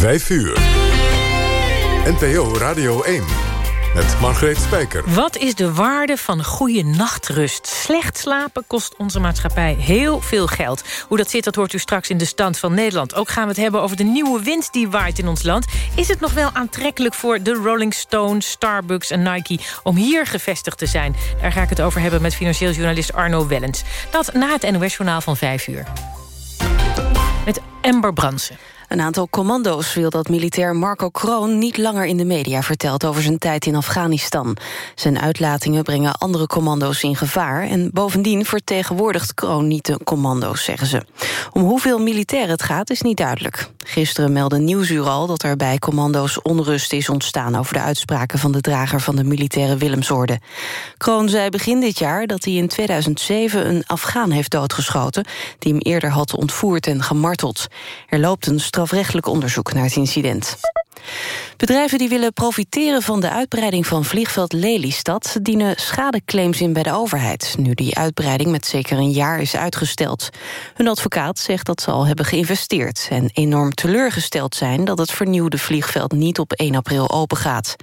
5 uur. NPO Radio 1 met Margreet Spijker. Wat is de waarde van goede nachtrust? Slecht slapen kost onze maatschappij heel veel geld. Hoe dat zit, dat hoort u straks in de stand van Nederland. Ook gaan we het hebben over de nieuwe wind die waait in ons land. Is het nog wel aantrekkelijk voor de Rolling Stones, Starbucks en Nike... om hier gevestigd te zijn? Daar ga ik het over hebben met financieel journalist Arno Wellens. Dat na het NOS-journaal van 5 uur. Met Ember Bransen. Een aantal commando's wil dat militair Marco Kroon niet langer in de media vertelt over zijn tijd in Afghanistan. Zijn uitlatingen brengen andere commando's in gevaar en bovendien vertegenwoordigt Kroon niet de commando's, zeggen ze. Om hoeveel militairen het gaat is niet duidelijk. Gisteren meldde Nieuwsuur al dat er bij commando's onrust is ontstaan over de uitspraken van de drager van de militaire Willemsorde. Kroon zei begin dit jaar dat hij in 2007 een Afghaan heeft doodgeschoten die hem eerder had ontvoerd en gemarteld. Er loopt een strafrechtelijk onderzoek naar het incident. Bedrijven die willen profiteren van de uitbreiding van vliegveld Lelystad... dienen schadeclaims in bij de overheid... nu die uitbreiding met zeker een jaar is uitgesteld. Hun advocaat zegt dat ze al hebben geïnvesteerd... en enorm teleurgesteld zijn dat het vernieuwde vliegveld... niet op 1 april opengaat.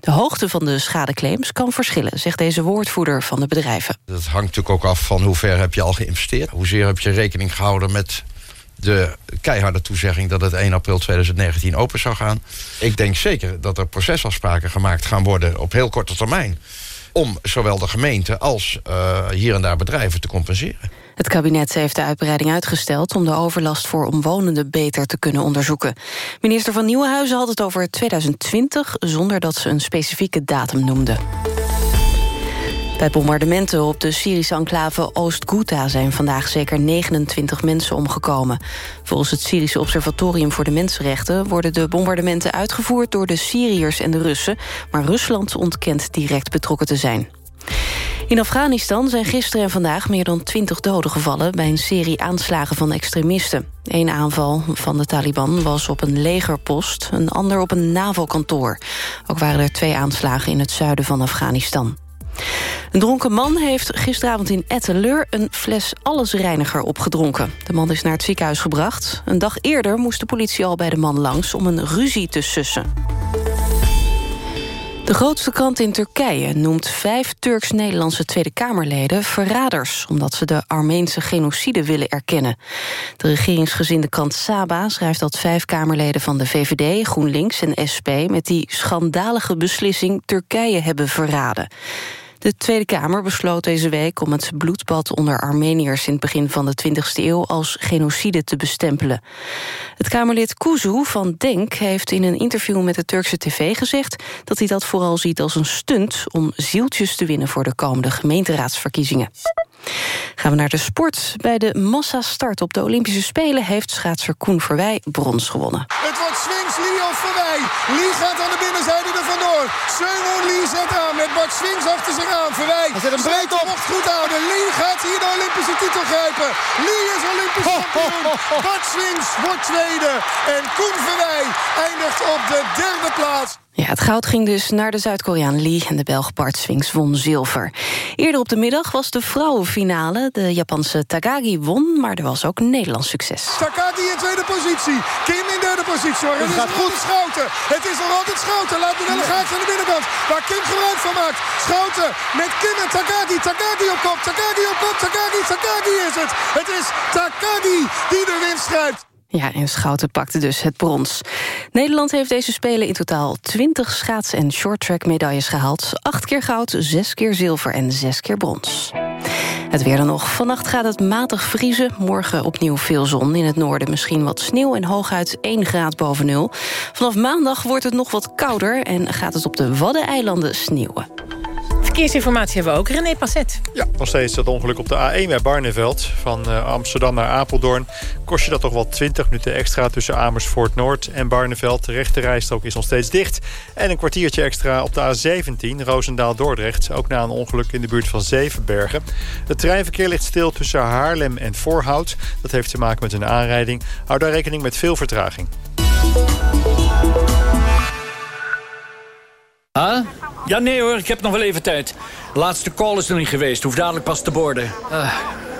De hoogte van de schadeclaims kan verschillen... zegt deze woordvoerder van de bedrijven. Dat hangt natuurlijk ook af van hoe ver heb je al geïnvesteerd. Hoezeer heb je rekening gehouden met de keiharde toezegging dat het 1 april 2019 open zou gaan. Ik denk zeker dat er procesafspraken gemaakt gaan worden op heel korte termijn om zowel de gemeente als uh, hier en daar bedrijven te compenseren. Het kabinet heeft de uitbreiding uitgesteld... om de overlast voor omwonenden beter te kunnen onderzoeken. Minister van Nieuwenhuizen had het over 2020... zonder dat ze een specifieke datum noemde. Bij bombardementen op de Syrische enclave Oost-Ghouta... zijn vandaag zeker 29 mensen omgekomen. Volgens het Syrische Observatorium voor de Mensenrechten... worden de bombardementen uitgevoerd door de Syriërs en de Russen... maar Rusland ontkent direct betrokken te zijn. In Afghanistan zijn gisteren en vandaag meer dan 20 doden gevallen... bij een serie aanslagen van extremisten. Eén aanval van de Taliban was op een legerpost... een ander op een NAVO-kantoor. Ook waren er twee aanslagen in het zuiden van Afghanistan. Een dronken man heeft gisteravond in Etteleur een fles allesreiniger opgedronken. De man is naar het ziekenhuis gebracht. Een dag eerder moest de politie al bij de man langs om een ruzie te sussen. De grootste krant in Turkije noemt vijf Turks-Nederlandse Tweede Kamerleden verraders, omdat ze de Armeense genocide willen erkennen. De regeringsgezinde krant Saba schrijft dat vijf Kamerleden van de VVD, GroenLinks en SP met die schandalige beslissing Turkije hebben verraden. De Tweede Kamer besloot deze week om het bloedbad onder Armeniërs in het begin van de 20e eeuw als genocide te bestempelen. Het Kamerlid Kuzu van Denk heeft in een interview met de Turkse tv gezegd dat hij dat vooral ziet als een stunt om zieltjes te winnen voor de komende gemeenteraadsverkiezingen. Gaan we naar de sport. Bij de massastart op de Olympische Spelen heeft schaatser Koen Verwij brons gewonnen. Het wordt Lee gaat aan de binnenzijde er vandoor. Seungo Lee zet aan met Bart Swings achter zich aan. Verwij zet een breed op. mocht goed houden. Lee gaat hier de Olympische titel grijpen. Lee is Olympisch kampioen. Bart Swings wordt tweede. En Koen Verwij eindigt op de derde plaats. Ja, het goud ging dus naar de Zuid-Koreaan Lee... en de Belg Bart Swings won zilver. Eerder op de middag was de vrouwenfinale. De Japanse Takagi won, maar er was ook Nederlands succes. Takagi in tweede positie. Kim in derde positie. het, het gaat goed. Schouten. Het is nog altijd Schouten. Laat de delegatie aan de binnenkant. Waar Kim gebruik van maakt. Schouten met Kim en Takagi. Takagi op kop. Takagi op kop. Takagi. Takagi is het. Het is Takagi die de winst schrijft. Ja, en Schouten pakte dus het brons. Nederland heeft deze Spelen in totaal 20 schaats- en shorttrack medailles gehaald. Acht keer goud, zes keer zilver en zes keer brons. Het weer dan nog. Vannacht gaat het matig vriezen. Morgen opnieuw veel zon. In het noorden misschien wat sneeuw en hooguit 1 graad boven nul. Vanaf maandag wordt het nog wat kouder... en gaat het op de Waddeneilanden sneeuwen. Verkeersinformatie hebben we ook. René Passet. Ja, nog steeds dat ongeluk op de A1 bij Barneveld. Van uh, Amsterdam naar Apeldoorn. Kost je dat toch wel 20 minuten extra tussen Amersfoort Noord en Barneveld. De rechte rijstrook is nog steeds dicht. En een kwartiertje extra op de A17, Roosendaal-Dordrecht. Ook na een ongeluk in de buurt van Zevenbergen. Het treinverkeer ligt stil tussen Haarlem en Voorhout. Dat heeft te maken met een aanrijding. Hou daar rekening met veel vertraging. Huh? Ja, nee hoor, ik heb nog wel even tijd. De laatste call is nog niet geweest, hoef dadelijk pas te borden. Uh,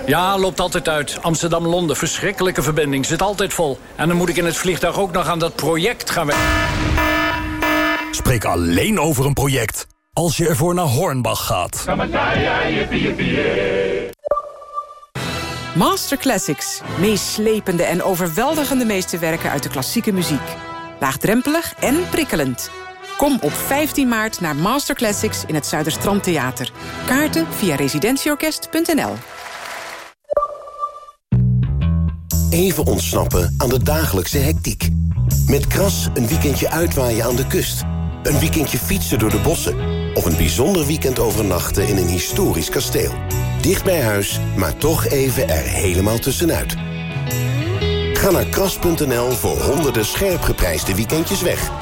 Ja, loopt altijd uit. Amsterdam-Londen, verschrikkelijke verbinding, zit altijd vol. En dan moet ik in het vliegtuig ook nog aan dat project gaan werken. Spreek alleen over een project als je ervoor naar Hornbach gaat. Master Classics. Meeslepende en overweldigende meesterwerken uit de klassieke muziek. Laagdrempelig en prikkelend. Kom op 15 maart naar Master Classics in het Zuiderstrand Theater. Kaarten via residentieorkest.nl Even ontsnappen aan de dagelijkse hectiek. Met Kras een weekendje uitwaaien aan de kust. Een weekendje fietsen door de bossen. Of een bijzonder weekend overnachten in een historisch kasteel. Dicht bij huis, maar toch even er helemaal tussenuit. Ga naar kras.nl voor honderden scherp geprijsde weekendjes weg.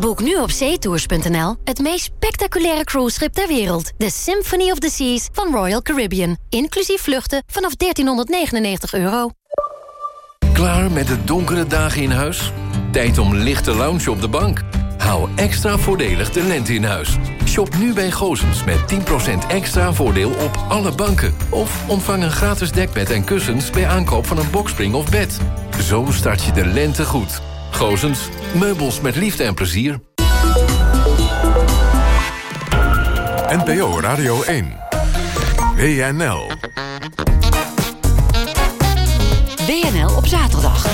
Boek nu op zeetours.nl het meest spectaculaire cruiseschip ter wereld. De Symphony of the Seas van Royal Caribbean. Inclusief vluchten vanaf 1399 euro. Klaar met de donkere dagen in huis? Tijd om lichte lounge op de bank. Hou extra voordelig de lente in huis. Shop nu bij Gozens met 10% extra voordeel op alle banken. Of ontvang een gratis dekbed en kussens bij aankoop van een boxspring of bed. Zo start je de lente goed. Gozens, meubels met liefde en plezier. NPO Radio 1. WNL. WNL op zaterdag.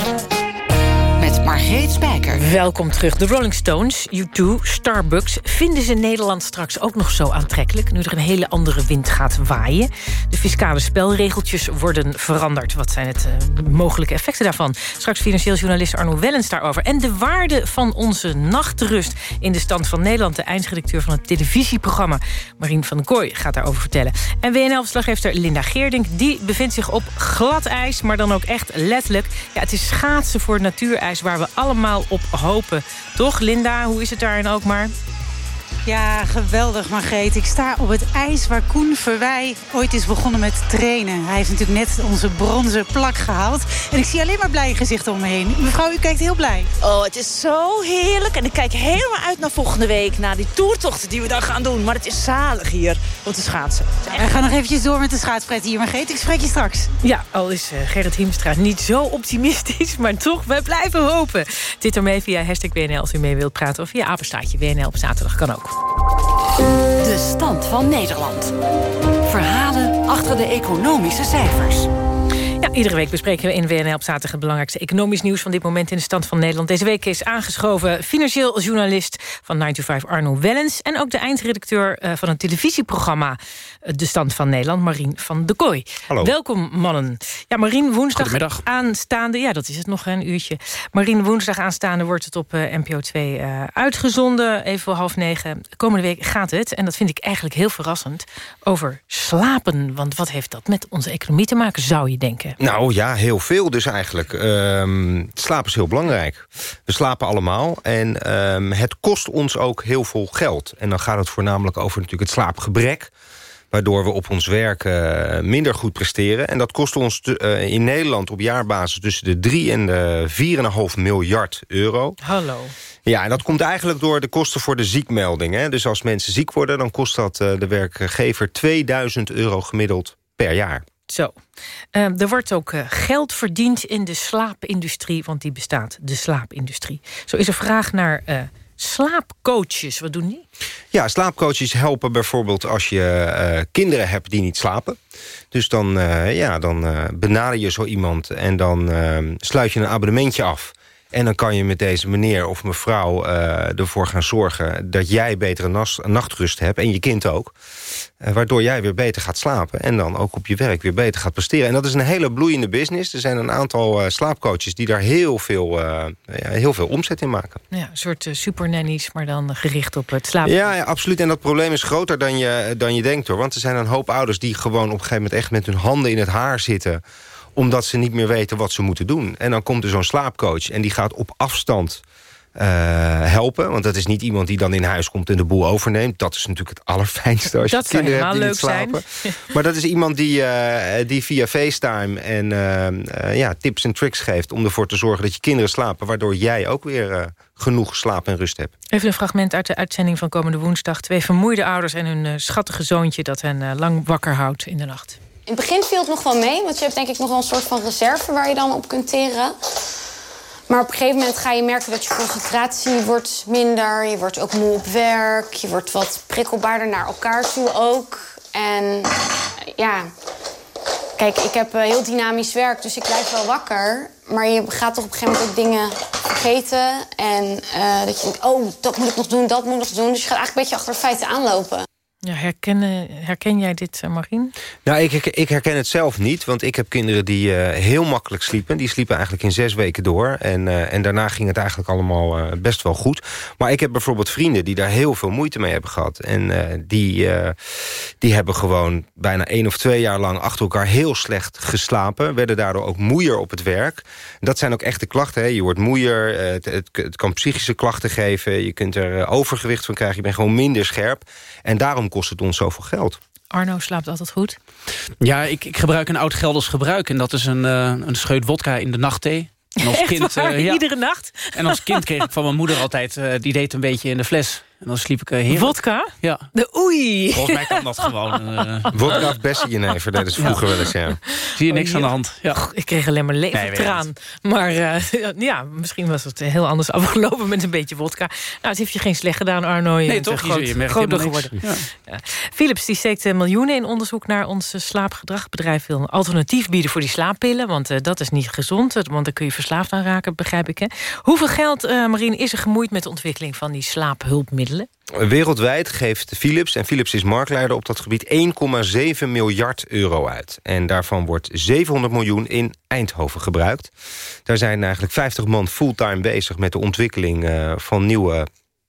Margreet Spijker. Welkom terug. De Rolling Stones, U2, Starbucks... vinden ze Nederland straks ook nog zo aantrekkelijk... nu er een hele andere wind gaat waaien? De fiscale spelregeltjes worden veranderd. Wat zijn het uh, mogelijke effecten daarvan? Straks financieel journalist Arno Wellens daarover. En de waarde van onze nachtrust in de stand van Nederland... de eindredacteur van het televisieprogramma Marien van den Kooi gaat daarover vertellen. En WNL-verslaggever Linda Geerdink... die bevindt zich op glad ijs, maar dan ook echt letterlijk. Ja, het is schaatsen voor natuurijs waar we allemaal op hopen. Toch, Linda? Hoe is het daar in Alkmaar? Ja, geweldig, Margreet. Ik sta op het ijs waar Koen Verwij ooit is begonnen met trainen. Hij heeft natuurlijk net onze bronzen plak gehaald. En ik zie alleen maar blije gezichten om me heen. Mevrouw, u kijkt heel blij. Oh, het is zo heerlijk. En ik kijk helemaal uit naar volgende week. Naar die toertochten die we dan gaan doen. Maar het is zalig hier om te schaatsen. We gaan nog eventjes door met de schaatspret hier, Margreet. Ik spreek je straks. Ja, al is uh, Gerrit Hiemstra niet zo optimistisch. Maar toch, wij blijven hopen. Dit ermee via hashtag WNL als u mee wilt praten. Of via apenstaatje WNL op zaterdag kan ook. De stand van Nederland. Verhalen achter de economische cijfers. Ja, iedere week bespreken we in WNL op zaterdag... het belangrijkste economisch nieuws van dit moment in de stand van Nederland. Deze week is aangeschoven financieel journalist van 9 to 5 Arno Wellens... en ook de eindredacteur eh, van het televisieprogramma De Stand van Nederland, Marien van de Kooi. Hallo. Welkom, mannen. Ja, Marien, woensdag aanstaande... Ja, dat is het nog een uurtje. Marien, woensdag aanstaande wordt het op uh, NPO 2 uh, uitgezonden. Even voor half negen. Komende week gaat het, en dat vind ik eigenlijk heel verrassend... over slapen. Want wat heeft dat met onze economie te maken, zou je denken? Nou ja, heel veel dus eigenlijk. Um, slapen is heel belangrijk. We slapen allemaal en um, het kost ons ook heel veel geld. En dan gaat het voornamelijk over natuurlijk het slaapgebrek waardoor we op ons werk uh, minder goed presteren. En dat kost ons uh, in Nederland op jaarbasis tussen de 3 en de 4,5 miljard euro. Hallo. Ja, en dat komt eigenlijk door de kosten voor de ziekmelding. Hè. Dus als mensen ziek worden, dan kost dat uh, de werkgever 2000 euro gemiddeld per jaar. Zo. Uh, er wordt ook uh, geld verdiend in de slaapindustrie, want die bestaat, de slaapindustrie. Zo is er vraag naar uh, slaapcoaches. Wat doen die? Ja, slaapcoaches helpen bijvoorbeeld als je kinderen hebt die niet slapen. Dus dan, ja, dan benader je zo iemand en dan sluit je een abonnementje af. En dan kan je met deze meneer of mevrouw uh, ervoor gaan zorgen... dat jij betere nas, nachtrust hebt en je kind ook. Uh, waardoor jij weer beter gaat slapen. En dan ook op je werk weer beter gaat presteren. En dat is een hele bloeiende business. Er zijn een aantal uh, slaapcoaches die daar heel veel, ja, heel veel omzet in maken. Ja, een soort supernannies, maar dan gericht op het slapen. Ja, ja, absoluut. En dat probleem is groter dan je, dan je denkt. hoor. Want er zijn een hoop ouders die gewoon op een gegeven moment... echt met hun handen in het haar zitten omdat ze niet meer weten wat ze moeten doen. En dan komt er zo'n slaapcoach en die gaat op afstand uh, helpen. Want dat is niet iemand die dan in huis komt en de boel overneemt. Dat is natuurlijk het allerfijnste als dat je kinderen hebt die leuk niet slapen. Zijn. maar dat is iemand die, uh, die via FaceTime en uh, ja, tips en tricks geeft... om ervoor te zorgen dat je kinderen slapen... waardoor jij ook weer genoeg slaap en rust hebt. Even een fragment uit de uitzending van komende woensdag. Twee vermoeide ouders en hun schattige zoontje... dat hen lang wakker houdt in de nacht. In het begin viel het nog wel mee, want je hebt denk ik nog wel een soort van reserve waar je dan op kunt teren. Maar op een gegeven moment ga je merken dat je concentratie wordt minder. Je wordt ook moe op werk. Je wordt wat prikkelbaarder naar elkaar toe ook. En ja, kijk, ik heb heel dynamisch werk, dus ik blijf wel wakker. Maar je gaat toch op een gegeven moment ook dingen vergeten. En uh, dat je denkt, oh, dat moet ik nog doen, dat moet ik nog doen. Dus je gaat eigenlijk een beetje achter de feiten aanlopen. Ja, herken, herken jij dit, uh, Marien? Nou, ik, ik, herken het zelf niet, want ik heb kinderen die uh, heel makkelijk sliepen. Die sliepen eigenlijk in zes weken door. En, uh, en daarna ging het eigenlijk allemaal best wel goed. Maar ik heb bijvoorbeeld vrienden die daar heel veel moeite mee hebben gehad. En die, die hebben gewoon bijna één of twee jaar lang achter elkaar heel slecht geslapen. Werden daardoor ook moeier op het werk. Dat zijn ook echte klachten. Hè. Je wordt moeier, het, het, het kan psychische klachten geven. Je kunt er overgewicht van krijgen. Je bent gewoon minder scherp. En daarom kost het ons zoveel geld. Arno slaapt altijd goed? Ja, ik, ik gebruik een oud Gelders gebruik. En dat is een, uh, een scheut wodka in de nachtthee. En als Echt kind, uh, ja. Iedere nacht? En als kind kreeg ik van mijn moeder altijd... Uh, die deed een beetje in de fles. En dan sliep ik uh, heerlijk. Vodka? Ja. De oei. Volgens mij kan dat gewoon. Uh... Vodka of bessenjenever, dat is vroeger ja. wel eens, ja. Zie je niks oh, aan de hand. Ja. Goh, ik kreeg alleen maar levertraan. Nee, maar uh, ja, misschien was het heel anders afgelopen met een beetje vodka. Nou, het heeft je geen slecht gedaan, Arno. Je nee, toch? Groot, je merkt groter geworden. Ja. Ja. Philips die steekt miljoenen in onderzoek naar ons slaapgedrag. Het bedrijf wil een alternatief bieden voor die slaappillen. Want dat is niet gezond, want daar kun je verslaafd aan raken, begrijp ik. Hè? Hoeveel geld, Marien, is er gemoeid met de ontwikkeling van die slaaphulpmiddelen? Wereldwijd geeft Philips, en Philips is marktleider op dat gebied... 1,7 miljard euro uit. En daarvan wordt 700 miljoen in Eindhoven gebruikt. Daar zijn eigenlijk 50 man fulltime bezig... met de ontwikkeling uh, van nieuwe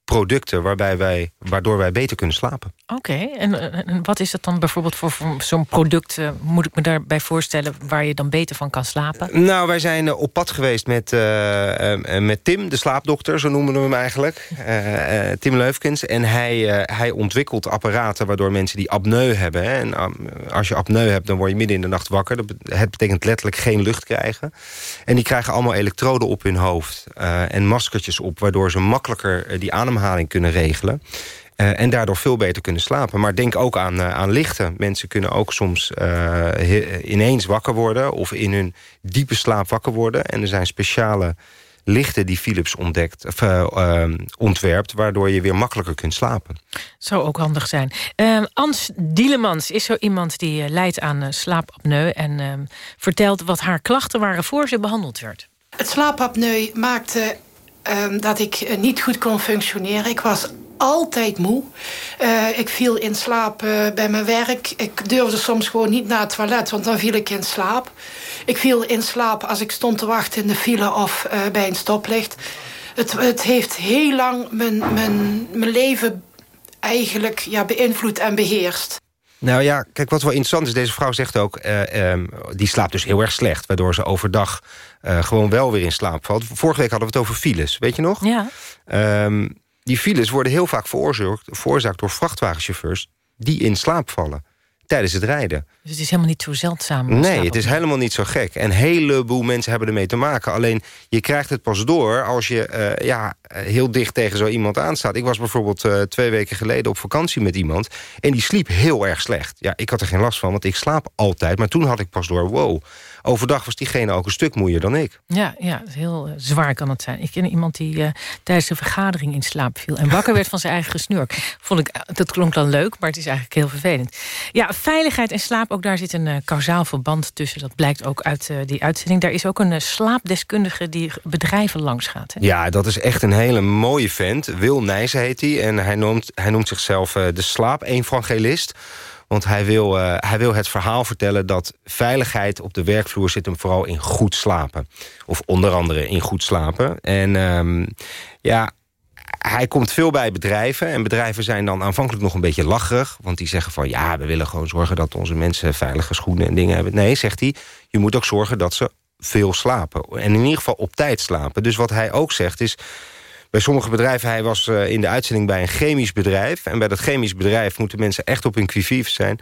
producten waarbij wij, waardoor wij beter kunnen slapen. Oké, okay. en, en, wat is dat dan bijvoorbeeld voor, voor zo'n product... Uh, moet ik me daarbij voorstellen waar je dan beter van kan slapen? Nou, wij zijn uh, op pad geweest met, uh, met Tim, de slaapdokter, zo noemen we hem eigenlijk. Tim Leufkens. En hij, hij ontwikkelt apparaten waardoor mensen die apneu hebben... Hè, en als je apneu hebt, dan word je midden in de nacht wakker. Dat het betekent letterlijk geen lucht krijgen. En die krijgen allemaal elektroden op hun hoofd en maskertjes op... waardoor ze makkelijker die adem kunnen regelen. Uh, en daardoor veel beter kunnen slapen. Maar denk ook aan, uh, aan lichten. Mensen kunnen ook soms uh, ineens wakker worden... of in hun diepe slaap wakker worden. En er zijn speciale lichten die Philips ontdekt, of, ontwerpt... waardoor je weer makkelijker kunt slapen. Zou ook handig zijn. Uh, Ans Dielemans is zo iemand die lijdt aan slaapapneu... en ehm, vertelt wat haar klachten waren voor ze behandeld werd. Het slaapapneu maakte um, dat ik niet goed kon functioneren. Ik was altijd moe. Uh, ik viel in slaap uh, bij mijn werk. Ik durfde soms gewoon niet naar het toilet, want dan viel ik in slaap. Ik viel in slaap als ik stond te wachten in de file of bij een stoplicht. Het, het heeft heel lang mijn, mijn, mijn leven eigenlijk ja, beïnvloed en beheerst. Nou ja, kijk, wat wel interessant is, deze vrouw zegt ook... Uh, um, die slaapt dus heel erg slecht, waardoor ze overdag uh, gewoon wel weer in slaap valt. Vorige week hadden we het over files, weet je nog? Ja. Um, die files worden heel vaak veroorzaakt, veroorzaakt door vrachtwagenchauffeurs... die in slaap vallen tijdens het rijden. Dus het is helemaal niet zo zeldzaam? Nee, het is helemaal niet zo gek. En een heleboel mensen hebben ermee te maken. Alleen, je krijgt het pas door als je uh, ja, heel dicht tegen zo iemand aanstaat. Ik was bijvoorbeeld uh, twee weken geleden op vakantie met iemand... en die sliep heel erg slecht. Ja, ik had er geen last van, want ik slaap altijd. Maar toen had ik pas door, wow, overdag was diegene ook een stuk moeier dan ik. Ja, ja heel uh, zwaar kan het zijn. Ik ken iemand die uh, tijdens de vergadering in slaap viel... en wakker werd van zijn eigen gesnurk. Vond ik, dat klonk dan leuk, maar het is eigenlijk heel vervelend. Ja, veiligheid en slaap, ook daar zit een uh, kausaal verband tussen. Dat blijkt ook uit die uitzending. Daar is ook een slaapdeskundige die bedrijven langs gaat. Hè? Ja, dat is echt een hele mooie vent. Wil Nijs heet hij. En hij noemt, hij noemt zichzelf de slaap-evangelist. Want hij wil, uh, hij wil het verhaal vertellen dat veiligheid op de werkvloer zit hem vooral in goed slapen. Of onder andere in goed slapen. En um, ja, hij komt veel bij bedrijven. En bedrijven zijn dan aanvankelijk nog een beetje lacherig. Want die zeggen van ja, we willen gewoon zorgen dat onze mensen veilige schoenen en dingen hebben. Nee, zegt hij, je moet ook zorgen dat ze veel slapen. En in ieder geval op tijd slapen. Dus wat hij ook zegt is bij sommige bedrijven... hij was uh, in de uitzending bij een chemisch bedrijf... en bij dat chemisch bedrijf moeten mensen echt op hun quivief zijn...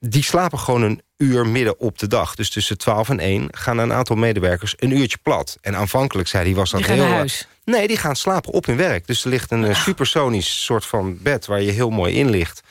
die slapen gewoon een uur midden op de dag. Dus tussen 12 en 1 gaan een aantal medewerkers een uurtje plat. En aanvankelijk zei hij was dat heel... Huis. Nee, die gaan slapen op hun werk. Dus er ligt een ah. supersonisch soort van bed waar je heel mooi in ligt.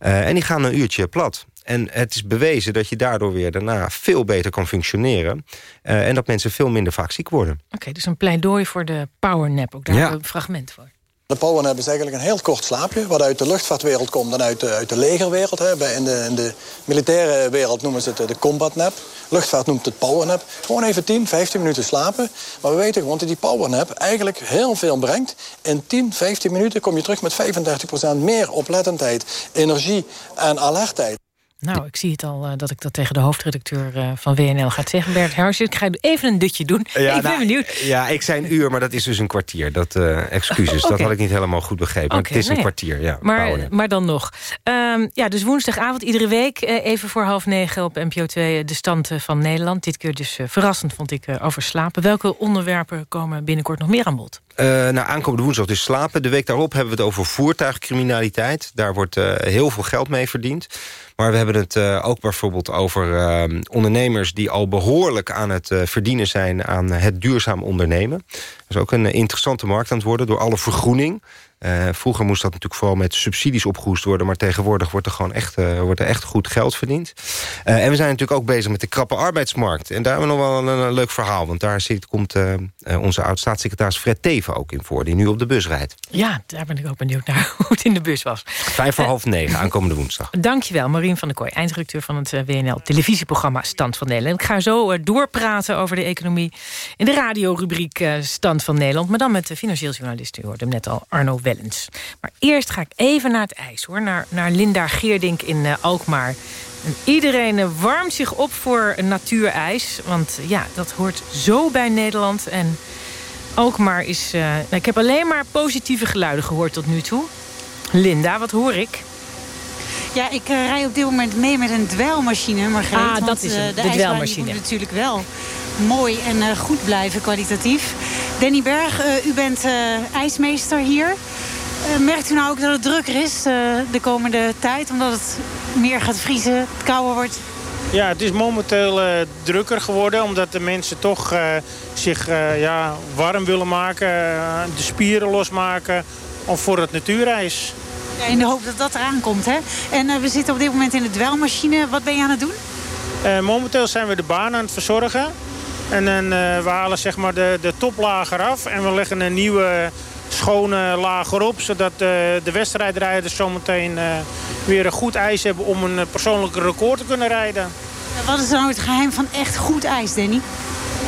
Uh, en die gaan een uurtje plat. En het is bewezen dat je daardoor weer daarna veel beter kan functioneren. Uh, en dat mensen veel minder vaak ziek worden. Oké, okay, dus een pleidooi voor de powernap. Ook daar ja. een fragment voor. De powernap is eigenlijk een heel kort slaapje... wat uit de luchtvaartwereld komt en uit de, uit de legerwereld. Hè. In, de, in de militaire wereld noemen ze het de combatnap. Luchtvaart noemt het powernap. Gewoon even 10, 15 minuten slapen. Maar we weten gewoon dat die powernap eigenlijk heel veel brengt. In 10, 15 minuten kom je terug met 35% meer oplettendheid, energie en alertheid. Nou, ik zie het al uh, dat ik dat tegen de hoofdredacteur uh, van WNL ga zeggen. Bert Hersjes, ik ga even een dutje doen. Ja, ik ben nou, benieuwd. Ja, ik zei een uur, maar dat is dus een kwartier. Dat, uh, excuses, okay. dat had ik niet helemaal goed begrepen. Okay, het is nee, een kwartier, ja. Maar, maar dan nog. Um, ja, dus woensdagavond iedere week, even voor half negen op NPO 2... de stand van Nederland. Dit keer dus verrassend, vond ik, over slapen. Welke onderwerpen komen binnenkort nog meer aan bod? Uh, nou, aankomende woensdag dus slapen. De week daarop hebben we het over voertuigcriminaliteit. Daar wordt uh, heel veel geld mee verdiend. Maar we hebben het uh, ook bijvoorbeeld over ondernemers... die al behoorlijk aan het verdienen zijn aan het duurzaam ondernemen. Dat is ook een interessante markt aan het worden door alle vergroening. Uh, vroeger moest dat natuurlijk vooral met subsidies opgehoest worden... maar tegenwoordig wordt er gewoon echt, uh, wordt er echt goed geld verdiend. Uh, en we zijn natuurlijk ook bezig met de krappe arbeidsmarkt. En daar hebben we nog wel een, een leuk verhaal. Want daar zit, komt onze oud-staatssecretaris Fred Teven ook in voor... die nu op de bus rijdt. Ja, daar ben ik ook benieuwd naar hoe het in de bus was. Vijf voor half negen, aankomende woensdag. Dankjewel, Marien van der Kooi, eindredacteur van het WNL-televisieprogramma Stand van Nederland. Ik ga zo doorpraten over de economie in de radiorubriek Stand van Nederland... maar dan met de financieel journalist, u hoorde hem net al, Arno Wel. Maar eerst ga ik even naar het ijs, hoor. Naar, naar Linda Geerdink in uh, Alkmaar. En iedereen uh, warmt zich op voor natuurijs. Want ja, dat hoort zo bij Nederland. En Alkmaar is... Uh, nou, ik heb alleen maar positieve geluiden gehoord tot nu toe. Linda, wat hoor ik? Ja, ik uh, rij op dit moment mee met een dweilmachine, Margreet. Ah, dat want, is uh, de, de dweilmachine. moet natuurlijk wel mooi en uh, goed blijven, kwalitatief. Danny Berg, u bent ijsmeester hier. merkt u nou ook dat het drukker is de komende tijd? Omdat het meer gaat vriezen, het kouder wordt? Ja, het is momenteel uh, drukker geworden. Omdat de mensen toch uh, zich uh, ja, warm willen maken. de spieren losmaken. Of voor het natuurijs. Ja, in de hoop dat dat eraan komt, hè? En we zitten op dit moment in de dwelmachine. Wat ben je aan het doen? momenteel zijn we de baan aan het verzorgen. En dan, we halen zeg maar de, de toplaag eraf. En we leggen een nieuwe schone laag erop. Zodat de wedstrijdrijders zometeen weer een goed ijs hebben om een persoonlijk record te kunnen rijden. Wat is nou het geheim van echt goed ijs, Danny?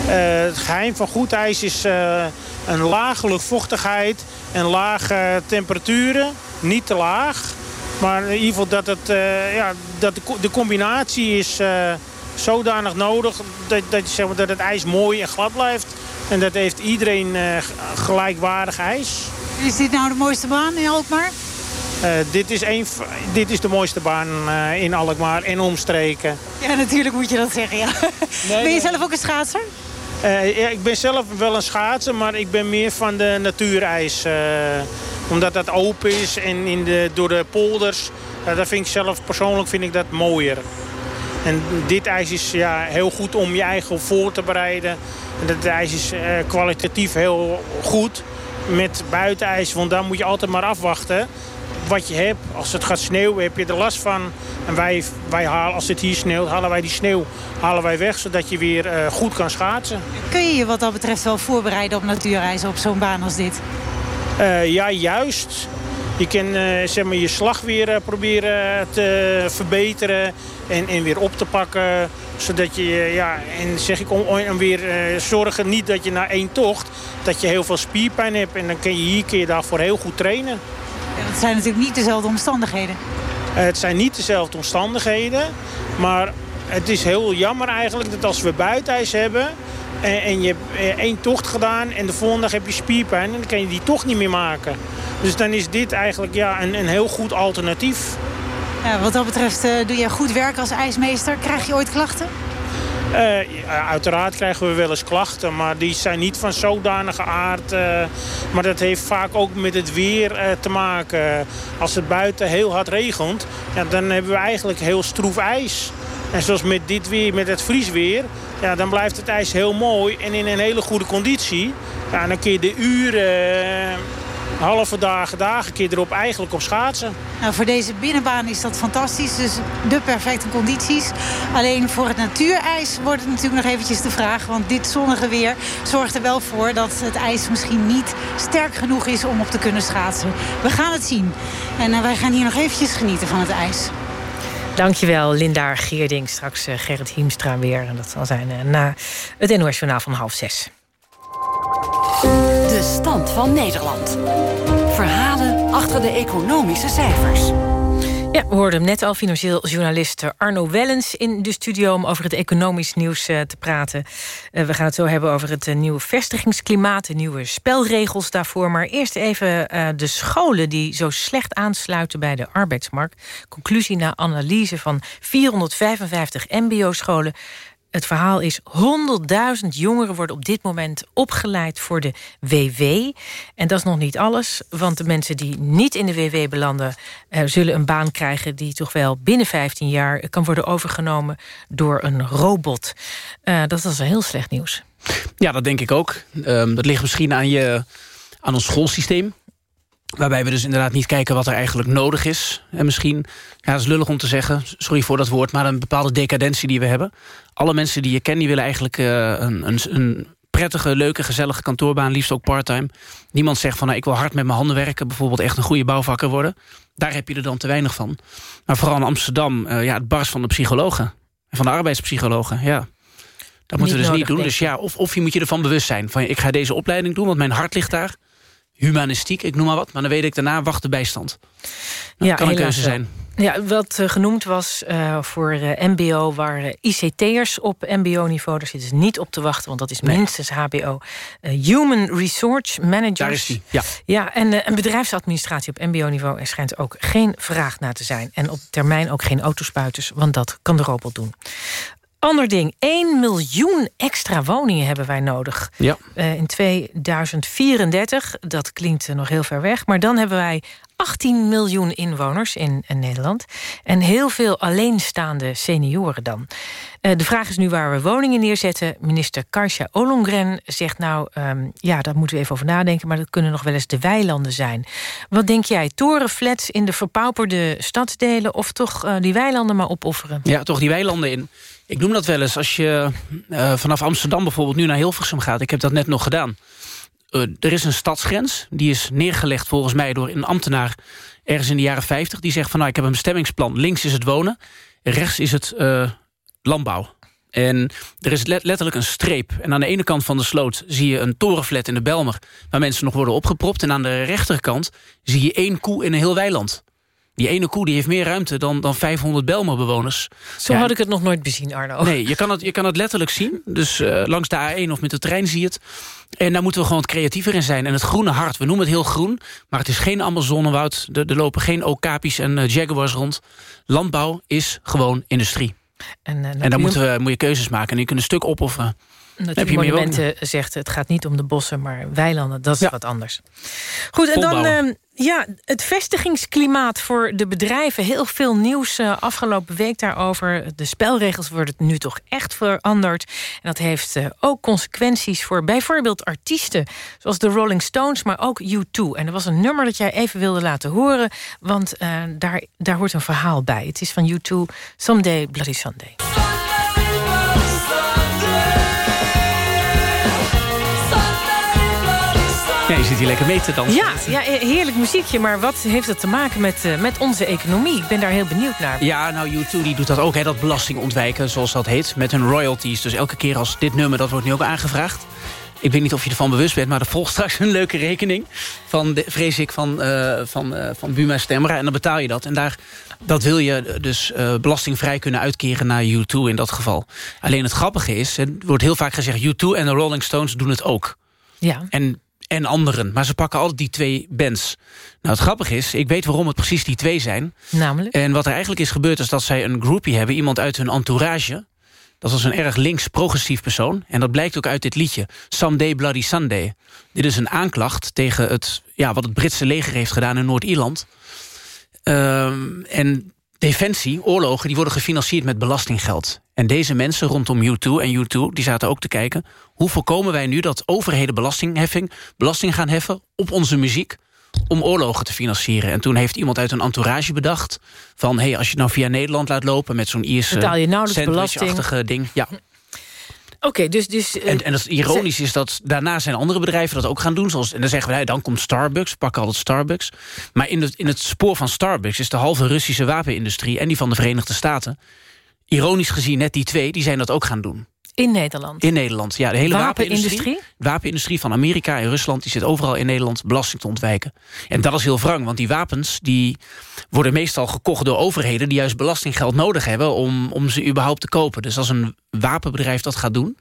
Uh, het geheim van goed ijs is uh, een lage luchtvochtigheid en lage temperaturen. Niet te laag. Maar in ieder geval dat, het, uh, ja, dat de, de, combinatie is zodanig nodig dat, dat, zeg maar, dat het ijs mooi en glad blijft. En dat heeft iedereen gelijkwaardig ijs. Is dit nou de mooiste baan in Alkmaar? Uh, dit, is een, dit is de mooiste baan uh, in Alkmaar en omstreken. Ja, natuurlijk moet je dat zeggen, ja. Nee, ben je zelf ook een schaatser? Uh, ja, ik ben zelf wel een schaatser, maar ik ben meer van de natuurijs. omdat dat open is en in de, door de polders. dat vind ik zelf, persoonlijk vind ik dat mooier. En dit ijs is ja, heel goed om je eigen voor te bereiden. Dat ijs is kwalitatief heel goed met buitenijs. Want daar moet je altijd maar afwachten wat je hebt. Als het gaat sneeuwen heb je er last van. En wij, wij halen, als het hier sneeuwt, halen wij die sneeuw halen wij weg... zodat je weer eh, goed kan schaatsen. Kun je je wat dat betreft wel voorbereiden op natuurreizen op zo'n baan als dit? Uh, ja, juist. Je kan uh, zeg maar, je slag weer uh, proberen te verbeteren en, en weer op te pakken. Zodat je, ja, en zeg ik, om, om weer zorgen niet dat je na één tocht... dat je heel veel spierpijn hebt. En dan kun je hier je daarvoor heel goed trainen. Ja, het zijn natuurlijk niet dezelfde omstandigheden. het zijn niet dezelfde omstandigheden. Maar het is heel jammer eigenlijk dat als we buitenijs hebben... En, en, je hebt één tocht gedaan en de volgende dag heb je spierpijn... en dan kan je die tocht niet meer maken. Dus dan is dit eigenlijk ja, een, een heel goed alternatief. Ja, wat dat betreft uh, doe je goed werk als ijsmeester. Krijg je ooit klachten? Uh, uiteraard krijgen we wel eens klachten, maar die zijn niet van zodanige aard. Uh, maar dat heeft vaak ook met het weer te maken. Als het buiten heel hard regent, ja, dan hebben we eigenlijk heel stroef ijs. En zoals met dit weer, met het vriesweer, ja, dan blijft het ijs heel mooi en in een hele goede conditie. Ja, dan kun je de uren, halve dagen, dagen erop eigenlijk op schaatsen. Nou, voor deze binnenbaan is dat fantastisch. Dus de perfecte condities. Alleen voor het natuurijs wordt het natuurlijk nog eventjes de vraag. Want dit zonnige weer zorgt er wel voor dat het ijs misschien niet sterk genoeg is om op te kunnen schaatsen. We gaan het zien. En uh, wij gaan hier nog eventjes genieten van het ijs. Dankjewel, Linda Geerding. Straks uh, Gerrit Hiemstra weer. En dat zal zijn uh, na het NOS Journaal van half zes. De stand van Nederland. Verhalen achter de economische cijfers. Ja, we hoorden hem net al, financieel journalist Arno Wellens... in de studio om over het economisch nieuws uh, te praten. Uh, we gaan het zo hebben over het uh, nieuwe vestigingsklimaat... de nieuwe spelregels daarvoor. Maar eerst even de scholen die zo slecht aansluiten bij de arbeidsmarkt. Conclusie na analyse van 455 mbo-scholen... Het verhaal is 100.000 jongeren worden op dit moment opgeleid voor de WW. En dat is nog niet alles, want de mensen die niet in de WW belanden... Uh, zullen een baan krijgen die toch wel binnen 15 jaar... kan worden overgenomen door een robot. Uh, dat is heel slecht nieuws. Ja, dat denk ik ook. Um, dat ligt misschien aan, je, aan ons schoolsysteem. Waarbij we dus inderdaad niet kijken wat er eigenlijk nodig is. En misschien, ja, dat is lullig om te zeggen, sorry voor dat woord... maar een bepaalde decadentie die we hebben. Alle mensen die je kent, die willen eigenlijk uh, een, een, een prettige, leuke, gezellige kantoorbaan, liefst ook parttime. Niemand zegt van nou, ik wil hard met mijn handen werken, bijvoorbeeld echt een goede bouwvakker worden. Daar heb je er dan te weinig van. Maar vooral in Amsterdam, uh, ja, het barst van de psychologen. En van de arbeidspsychologen, ja. Dat moeten we dus niet doen. Dus ja, of, of je moet je ervan bewust zijn. Van, ik ga deze opleiding doen, want mijn hart ligt daar humanistiek, ik noem maar wat. Maar dan weet ik daarna wacht de bijstand. Dat ja, kan een keuze zijn. Ja, wat uh, genoemd was uh, voor uh, mbo waren ICT'ers op mbo-niveau. Daar zitten ze niet op te wachten, want dat is nee. minstens hbo. human Resource Managers. Daar is die, ja. Ja, en een bedrijfsadministratie op mbo-niveau... er schijnt ook geen vraag naar te zijn. En op termijn ook geen autospuiters, want dat kan de robot doen. Ander ding, 1 miljoen extra woningen hebben wij nodig. Ja. Uh, in 2034, dat klinkt nog heel ver weg... maar dan hebben wij 18 miljoen inwoners in, in Nederland. En heel veel alleenstaande senioren dan. Uh, de vraag is nu waar we woningen neerzetten. Minister Karsja Olongren zegt nou... Um, ja, daar moeten we even over nadenken... maar dat kunnen nog wel eens de weilanden zijn. Wat denk jij, torenflats in de verpauperde stadsdelen... of toch uh, die weilanden maar opofferen? Ja, toch die weilanden in. Ik noem dat wel eens als je uh, vanaf Amsterdam bijvoorbeeld nu naar Hilversum gaat. Ik heb dat net nog gedaan. Uh, er is een stadsgrens, die is neergelegd volgens mij door een ambtenaar ergens in de jaren 50. Die zegt van nou ik heb een bestemmingsplan, links is het wonen, rechts is het uh, landbouw. En er is letterlijk een streep. En aan de ene kant van de sloot zie je een torenflat in de Belmer... waar mensen nog worden opgepropt. En aan de rechterkant zie je één koe in een heel weiland. Die ene koe die heeft meer ruimte dan, dan 500 Belmerbewoners. Zo ja, had ik het nog nooit bezien, Arno. Nee, je kan het, je kan het letterlijk zien. Dus uh, langs de A1 of met de trein zie je het. En daar moeten we gewoon creatiever in zijn. En het groene hart, we noemen het heel groen... maar het is geen Amazonewoud. Er, er lopen geen okapis en uh, jaguars rond. Landbouw is gewoon industrie. En, uh, en daar moeten we, moet je keuzes maken. En je kunt een stuk opofferen. Natuurmonumenten zegt het gaat niet om de bossen, maar weilanden. Dat is ja. wat anders. Goed, en dan Ja, het vestigingsklimaat voor de bedrijven. Heel veel nieuws uh, afgelopen week daarover. De spelregels worden nu toch echt veranderd. En dat heeft uh, ook consequenties voor bijvoorbeeld artiesten... zoals de Rolling Stones, maar ook U2. En er was een nummer dat jij even wilde laten horen... want uh, daar, daar hoort een verhaal bij. Het is van U2, Someday Bloody Sunday. Ja, je zit hier lekker mee te dansen. Ja, ja, heerlijk muziekje, maar wat heeft het te maken met, uh, met onze economie? Ik ben daar heel benieuwd naar. Ja, nou, U2 die doet dat ook, hè, dat belasting ontwijken, zoals dat heet... met hun royalties. Dus elke keer als dit nummer, dat wordt nu ook aangevraagd... Ik weet niet of je ervan bewust bent, maar er volgt straks een leuke rekening... van, de, vrees ik, van, uh, van, uh, van Buma Stemra. En dan betaal je dat. En daar, dat wil je dus uh, belastingvrij kunnen uitkeren naar U2 in dat geval. Alleen het grappige is, er wordt heel vaak gezegd... U2 en de Rolling Stones doen het ook. Ja. En en anderen. Maar ze pakken altijd die twee bands. Nou, het grappige is, ik weet waarom het precies die twee zijn. Namelijk? En wat er eigenlijk is gebeurd is dat zij een groupie hebben. Iemand uit hun entourage. Dat was een erg links progressief persoon. En dat blijkt ook uit dit liedje. Someday Bloody Sunday. Dit is een aanklacht tegen het, ja, wat het Britse leger heeft gedaan in Noord-Ierland. Um, en defensie, oorlogen, die worden gefinancierd met belastinggeld. En deze mensen rondom U2 en U2, die zaten ook te kijken... hoe voorkomen wij nu dat overheden belastingheffing, belasting gaan heffen op onze muziek om oorlogen te financieren. En toen heeft iemand uit een entourage bedacht... van hey, als je het nou via Nederland laat lopen met zo'n Ierse... Betaal je nauwelijks belasting. ding. Ja. Oké, okay, dus... dus uh, en, en het ironisch is dat daarna zijn andere bedrijven dat ook gaan doen. Zoals, en dan zeggen wij, dan komt Starbucks, pakken altijd Starbucks. Maar in het, in het spoor van Starbucks is de halve Russische wapenindustrie... en die van de Verenigde Staten... ironisch gezien net die twee, die zijn dat ook gaan doen. In Nederland? In Nederland, ja. De hele wapenindustrie? wapenindustrie, wapenindustrie van Amerika en Rusland... die zit overal in Nederland belasting te ontwijken. En dat is heel wrang, want die wapens... die worden meestal gekocht door overheden... die juist belastinggeld nodig hebben om, om ze überhaupt te kopen. Dus als een wapenbedrijf dat gaat doen...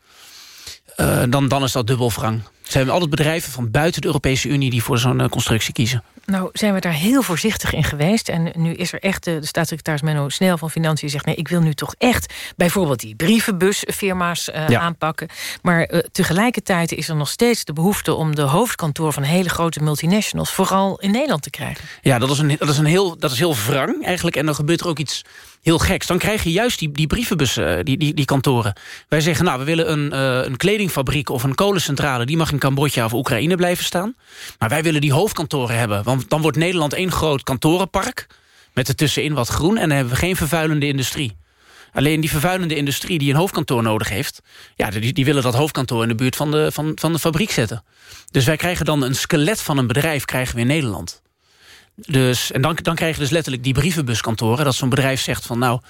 Uh, dan, dan is dat dubbel wrang. Er zijn altijd bedrijven van buiten de Europese Unie... die voor zo'n uh, constructie kiezen. Nou, zijn we daar heel voorzichtig in geweest. En nu is er echt, de, de staatssecretaris Menno Snel van Financiën zegt... nee, ik wil nu toch echt bijvoorbeeld die brievenbusfirma's uh, ja. aanpakken. Maar uh, tegelijkertijd is er nog steeds de behoefte... om de hoofdkantoor van hele grote multinationals... vooral in Nederland te krijgen. Ja, dat is, een, dat is, een heel, dat is heel wrang eigenlijk. En dan gebeurt er ook iets heel geks. Dan krijg je juist die, die brievenbussen, die, die, die kantoren. Wij zeggen, nou, we willen een, uh, een kledingfabriek of een kolencentrale... die mag in Cambodja of Oekraïne blijven staan. Maar wij willen die hoofdkantoren hebben. Want dan wordt Nederland één groot kantorenpark... met ertussenin wat groen en dan hebben we geen vervuilende industrie. Alleen die vervuilende industrie die een hoofdkantoor nodig heeft... Ja, die, die willen dat hoofdkantoor in de buurt van de, van, van de fabriek zetten. Dus wij krijgen dan een skelet van een bedrijf krijgen we in Nederland. Dus, en dan, dan krijg je dus letterlijk die brievenbuskantoren... dat zo'n bedrijf zegt van nou,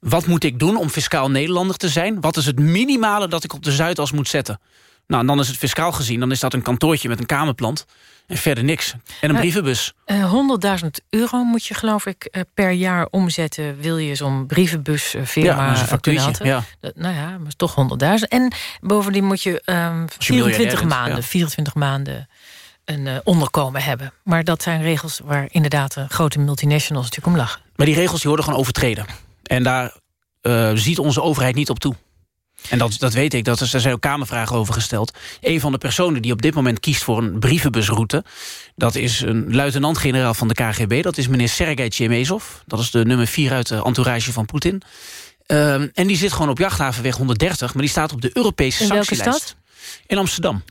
wat moet ik doen om fiscaal Nederlander te zijn? Wat is het minimale dat ik op de Zuidas moet zetten? Nou, en dan is het fiscaal gezien, dan is dat een kantoortje met een kamerplant... en verder niks. En een brievenbus. Uh, 100.000 euro moet je, geloof ik, uh, per jaar omzetten... wil je zo'n brievenbusfirma ja, factuurtje, ja. Dat, nou ja, maar toch 100.000. En bovendien moet je, um, 24 bent, maanden, ja. 24 maanden een uh, onderkomen hebben. Maar dat zijn regels waar inderdaad grote multinationals natuurlijk om lachen. Maar die regels die worden gewoon overtreden. En daar uh, ziet onze overheid niet op toe. En dat, dat weet ik, dat er, er zijn ook kamervragen over gesteld. Een van de personen die op dit moment kiest voor een brievenbusroute... dat is een luitenant-generaal van de KGB. Dat is meneer Sergei Chemezov. Dat is de nummer 4 uit de entourage van Poetin. Uh, en die zit gewoon op jachthavenweg 130... maar die staat op de Europese In sanctielijst. In Amsterdam.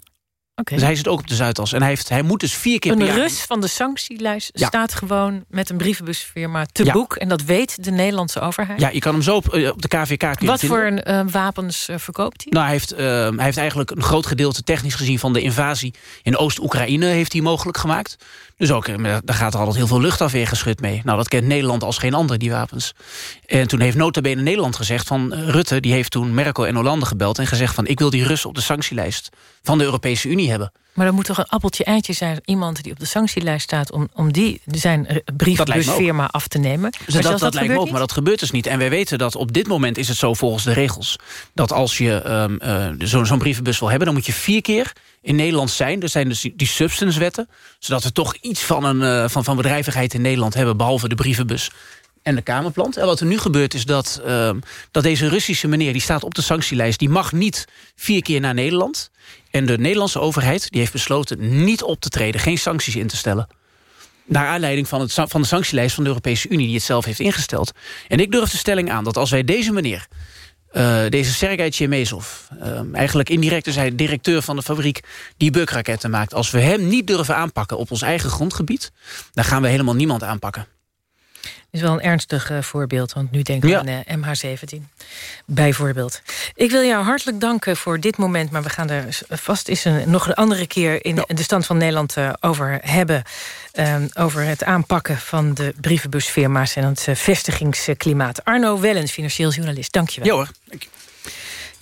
Okay. Dus hij zit ook op de Zuidas. En hij, heeft, hij moet dus vier keer een per jaar... Rus van de sanctielijst ja. staat gewoon met een brievenbusfirma te ja. boek. En dat weet de Nederlandse overheid. Ja, je kan hem zo op, op de KVK... Wat voor een, uh, wapens uh, verkoopt hij? Nou, hij heeft, uh, hij heeft eigenlijk een groot gedeelte technisch gezien... van de invasie in Oost-Oekraïne heeft hij mogelijk gemaakt. Dus ook, daar gaat er altijd heel veel luchtafweer geschud mee. Nou, dat kent Nederland als geen ander, die wapens. En toen heeft nota bene Nederland gezegd van... Rutte, die heeft toen Merkel en Hollande gebeld en gezegd van... ik wil die Russen op de sanctielijst van de Europese Unie hebben. Maar er moet toch een appeltje eitje zijn... iemand die op de sanctielijst staat... om, om die zijn briefbusfirma af te nemen. Dus dat, dat, dat lijkt me ook, maar dat gebeurt dus niet. En wij weten dat op dit moment is het zo volgens de regels... dat als je um, uh, zo'n zo brievenbus wil hebben... dan moet je vier keer in Nederland zijn. Er zijn dus die, die substancewetten. Zodat we toch iets van, een, uh, van, van bedrijvigheid in Nederland hebben... behalve de brievenbus en de Kamerplant. En wat er nu gebeurt is dat, uh, dat deze Russische meneer... die staat op de sanctielijst, die mag niet vier keer naar Nederland. En de Nederlandse overheid die heeft besloten niet op te treden... geen sancties in te stellen. naar aanleiding van, het, van de sanctielijst van de Europese Unie... die het zelf heeft ingesteld. En ik durf de stelling aan dat als wij deze meneer... Uh, deze Sergei Chemezov, uh, eigenlijk indirect is directeur van de fabriek... die bukraketten maakt. Als we hem niet durven aanpakken op ons eigen grondgebied... dan gaan we helemaal niemand aanpakken is wel een ernstig uh, voorbeeld, want nu denken we ja. aan uh, MH17. Bijvoorbeeld. Ik wil jou hartelijk danken voor dit moment... maar we gaan er vast eens een, nog een andere keer... in ja. de stand van Nederland uh, over hebben. over het aanpakken van de brievenbusfirma's... en het vestigingsklimaat. Arno Wellens, financieel journalist. Dank je wel. Ja hoor. Dank je.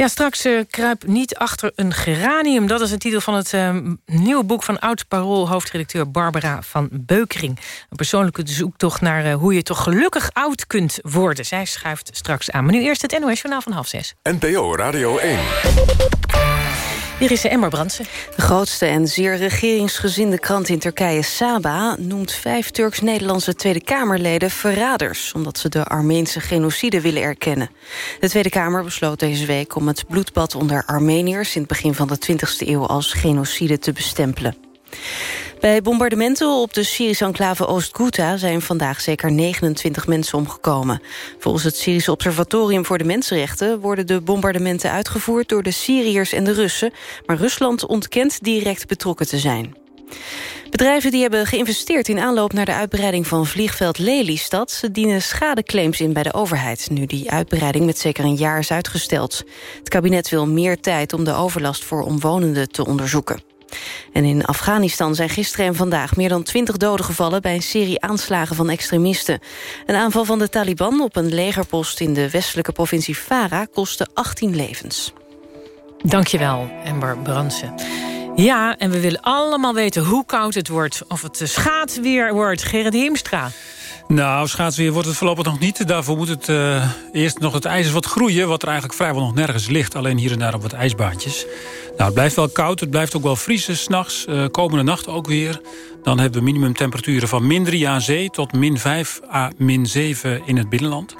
Ja, straks uh, kruip niet achter een geranium. Dat is de titel van het uh, nieuwe boek van oud-parool-hoofdredacteur Barbara van Beukering. Een persoonlijke zoektocht naar uh, hoe je toch gelukkig oud kunt worden. Zij schuift straks aan. Maar nu eerst het NOS Journaal van half zes. NPO Radio 1. Hier is Brandsen. De grootste en zeer regeringsgezinde krant in Turkije, Saba... noemt vijf Turks-Nederlandse Tweede Kamerleden verraders... omdat ze de Armeense genocide willen erkennen. De Tweede Kamer besloot deze week om het bloedbad onder Armeniërs... in het begin van de 20e eeuw als genocide te bestempelen. Bij bombardementen op de Syrische enclave Oost-Ghouta... zijn vandaag zeker 29 mensen omgekomen. Volgens het Syrische Observatorium voor de Mensenrechten... worden de bombardementen uitgevoerd door de Syriërs en de Russen... maar Rusland ontkent direct betrokken te zijn. Bedrijven die hebben geïnvesteerd in aanloop naar de uitbreiding van vliegveld Lelystad... dienen schadeclaims in bij de overheid... nu die uitbreiding met zeker een jaar is uitgesteld. Het kabinet wil meer tijd om de overlast voor omwonenden te onderzoeken. En in Afghanistan zijn gisteren en vandaag meer dan 20 doden gevallen... bij een serie aanslagen van extremisten. Een aanval van de Taliban op een legerpost in de westelijke provincie Farah... kostte 18 levens. Dankjewel, Ember Brandsen. Ja, en we willen allemaal weten hoe koud het wordt. Of het schaatsweer wordt. Gerrit Heemstra. Nou, schaatsweer wordt het voorlopig nog niet. Daarvoor moet het uh, eerst nog het ijs wat groeien... wat er eigenlijk vrijwel nog nergens ligt. Alleen hier en daar op wat ijsbaantjes. Nou, het blijft wel koud, het blijft ook wel vriezen s'nachts. Uh, komende nacht ook weer. Dan hebben we minimumtemperaturen van min 3 aan zee... tot min 5 à min 7 in het binnenland.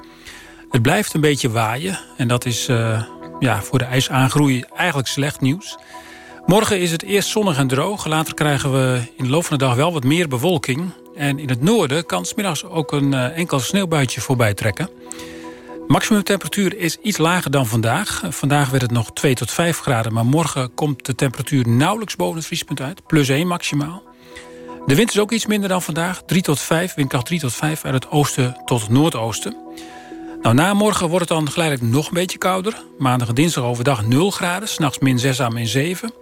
Het blijft een beetje waaien. En dat is uh, ja, voor de ijsaangroei eigenlijk slecht nieuws. Morgen is het eerst zonnig en droog. Later krijgen we in de loop van de dag wel wat meer bewolking. En in het noorden kan smiddags ook een uh, enkel sneeuwbuitje voorbij trekken. Maximumtemperatuur is iets lager dan vandaag. Vandaag werd het nog 2 tot 5 graden, maar morgen komt de temperatuur nauwelijks boven het vriespunt uit. Plus 1 maximaal. De wind is ook iets minder dan vandaag. 3 tot 5, windkracht 3 tot 5 uit het oosten tot het noordoosten. Nou, na morgen wordt het dan geleidelijk nog een beetje kouder. Maandag en dinsdag overdag 0 graden, s'nachts min 6 à min 7.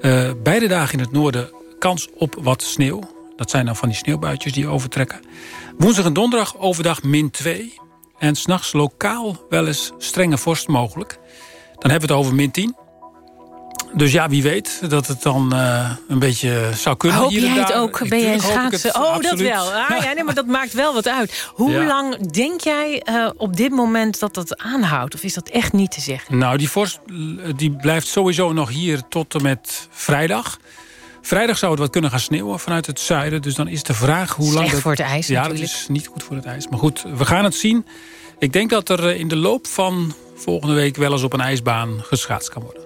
Uh, beide dagen in het noorden kans op wat sneeuw. Dat zijn dan van die sneeuwbuitjes die overtrekken. Woensdag en donderdag overdag min 2. En s'nachts lokaal wel eens strenge vorst mogelijk. Dan hebben we het over min 10. Dus ja, wie weet dat het dan uh, een beetje zou kunnen. Hoop jij het ook? Ben jij schaatsen? Oh, absoluut. dat wel. Ah, ja, nee, maar dat maakt wel wat uit. Hoe Ja. lang denk jij uh, op dit moment dat dat aanhoudt? Of is dat echt niet te zeggen? Nou, die vorst eh, die blijft sowieso nog hier tot en met vrijdag. Vrijdag zou het wat kunnen gaan sneeuwen vanuit het zuiden. Dus dan is de vraag hoe lang... Slecht dat- voor het ijs Ja, natuurlijk. dat is niet goed voor het ijs. Maar goed, we gaan het zien. Ik denk dat er eh, in de loop van volgende week... wel eens op een ijsbaan geschaatst kan worden.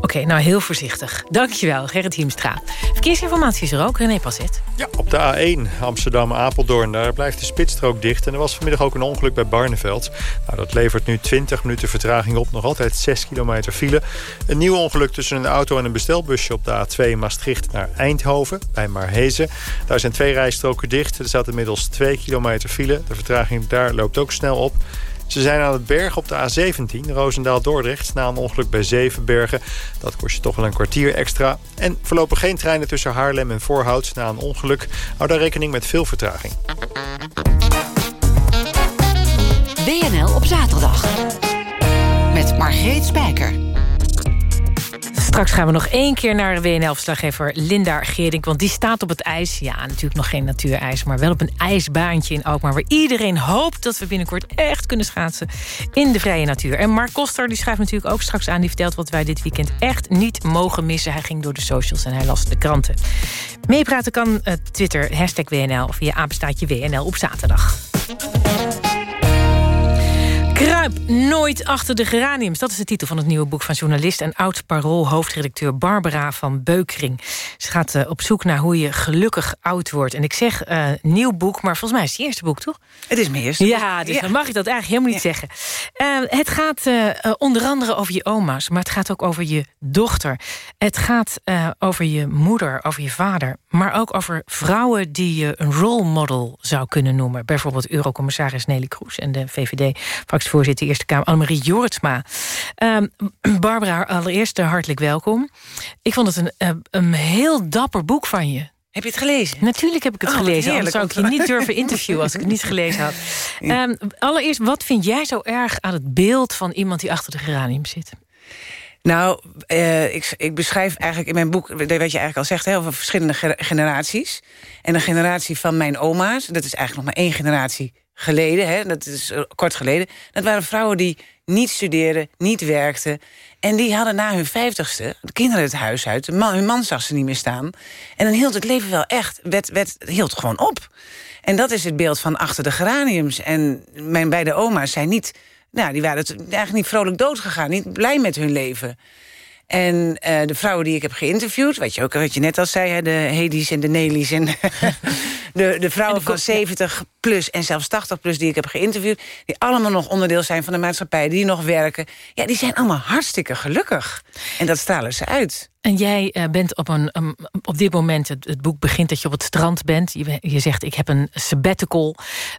Oké, nou heel voorzichtig. Dankjewel, Gerrit Hiemstra. Verkeersinformatie is er ook, René Passet. Ja, op de A1 Amsterdam-Apeldoorn, daar blijft de spitsstrook dicht. En er was vanmiddag ook een ongeluk bij Barneveld. Nou, dat levert nu 20 minuten vertraging op. Nog altijd 6 kilometer file. Een nieuw ongeluk tussen een auto en een bestelbusje op de A2 Maastricht naar Eindhoven. Bij Marhezen. Daar zijn twee rijstroken dicht. Er staat inmiddels 2 kilometer file. De vertraging daar loopt ook snel op. Ze zijn aan het bergen op de A17, Roosendaal-Dordrecht... na een ongeluk bij Zevenbergen. Dat kost je toch wel een kwartier extra. En voorlopig geen treinen tussen Haarlem en Voorhout na een ongeluk. Hou daar rekening met veel vertraging. WNL op zaterdag. Met Margreet Spijker. Straks gaan we nog één keer naar WNL-verslaggever Linda Geerdink... want die staat op het ijs. Ja, natuurlijk nog geen natuurijs, maar wel op een ijsbaantje in Alkmaar... waar iedereen hoopt dat we binnenkort echt kunnen schaatsen in de vrije natuur. En Mark Koster die schrijft natuurlijk ook straks aan... die vertelt wat wij dit weekend echt niet mogen missen. Hij ging door de socials en hij las de kranten. Meepraten kan eh, Twitter, hashtag WNL... of via apenstaatje WNL op zaterdag. Kruip nooit achter de geraniums. Dat is de titel van het nieuwe boek van journalist... en oud-parool-hoofdredacteur Barbara van Beukering. Ze gaat uh, op zoek naar hoe je gelukkig oud wordt. En ik zeg uh, nieuw boek, maar volgens mij is het je eerste boek, toch? Het is mijn eerste Ja, dus ja. dan mag ik dat eigenlijk helemaal niet ja. zeggen. Uh, het gaat onder andere over je oma's, maar het gaat ook over je dochter. Het gaat over je moeder, over je vader... maar ook over vrouwen die je een role model zou kunnen noemen. Bijvoorbeeld Eurocommissaris Nelly Kroes en de VVD fractievoorzitter Eerste Kamer, Annemarie Jortsma. Um, Barbara, allereerst hartelijk welkom. Ik vond het een, uh, een heel dapper boek van je. Heb je het gelezen? Natuurlijk heb ik het oh, gelezen. Anders zou ik je niet durven interviewen als ik het niet gelezen had. Um, allereerst, wat vind jij zo erg aan het beeld van iemand die achter de geranium zit? Nou, uh, ik, ik, beschrijf eigenlijk in mijn boek, wat je eigenlijk al zegt, heel veel verschillende generaties. En een generatie van mijn oma's, dat is eigenlijk nog maar één generatie geleden, hè, dat is kort geleden... dat waren vrouwen die niet studeerden, niet werkten... en die hadden na hun vijftigste de kinderen het huis uit. Hun man zag ze niet meer staan. En dan hield het leven wel echt, werd, werd, hield gewoon op. En dat is het beeld van achter de geraniums. En mijn beide oma's zijn niet... Nou, die waren eigenlijk niet vrolijk doodgegaan. Niet blij met hun leven. En uh, de vrouwen die ik heb geïnterviewd... wat je, ook, wat je net al zei, hè, de Hedis en de Nelies... en de, de vrouwen de van 70 plus en zelfs 80 plus die ik heb geïnterviewd... die allemaal nog onderdeel zijn van de maatschappij, die nog werken... ja, die zijn allemaal hartstikke gelukkig. En dat stralen ze uit. En jij uh, bent op een op dit moment, het, boek begint dat je op het strand bent. Je, zegt, ik heb een sabbatical.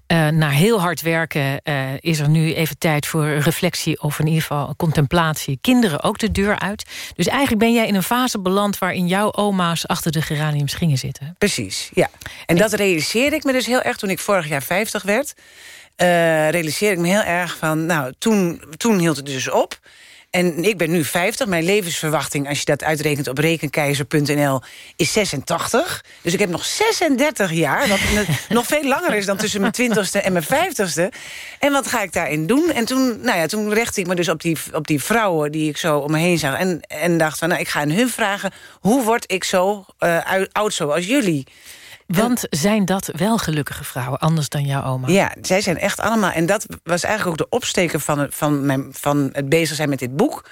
Uh, na heel hard werken uh, is er nu even tijd voor reflectie... of in ieder geval contemplatie. Kinderen ook de deur uit. Dus eigenlijk ben jij in een fase beland... waarin jouw oma's achter de geraniums gingen zitten. Precies, ja. En dat realiseerde ik me dus heel erg toen ik vorig jaar 50 werd. realiseerde ik me heel erg van, nou, toen, toen hield het dus op... En ik ben nu 50. Mijn levensverwachting, als je dat uitrekent op rekenkeizer.nl, is 86. Dus ik heb nog 36 jaar, wat nog veel langer is dan tussen mijn 20ste en mijn 50ste. En wat ga ik daarin doen? En toen, nou ja, toen richtte ik me dus op die, op die vrouwen die ik zo om me heen zag. En, en dacht van, nou, ik ga aan hun vragen, hoe word ik zo uh, oud zoals jullie? Want zijn dat wel gelukkige vrouwen, anders dan jouw oma? Ja, zij zijn echt allemaal... en dat was eigenlijk ook de opsteker van het, van mijn, van het bezig zijn met dit boek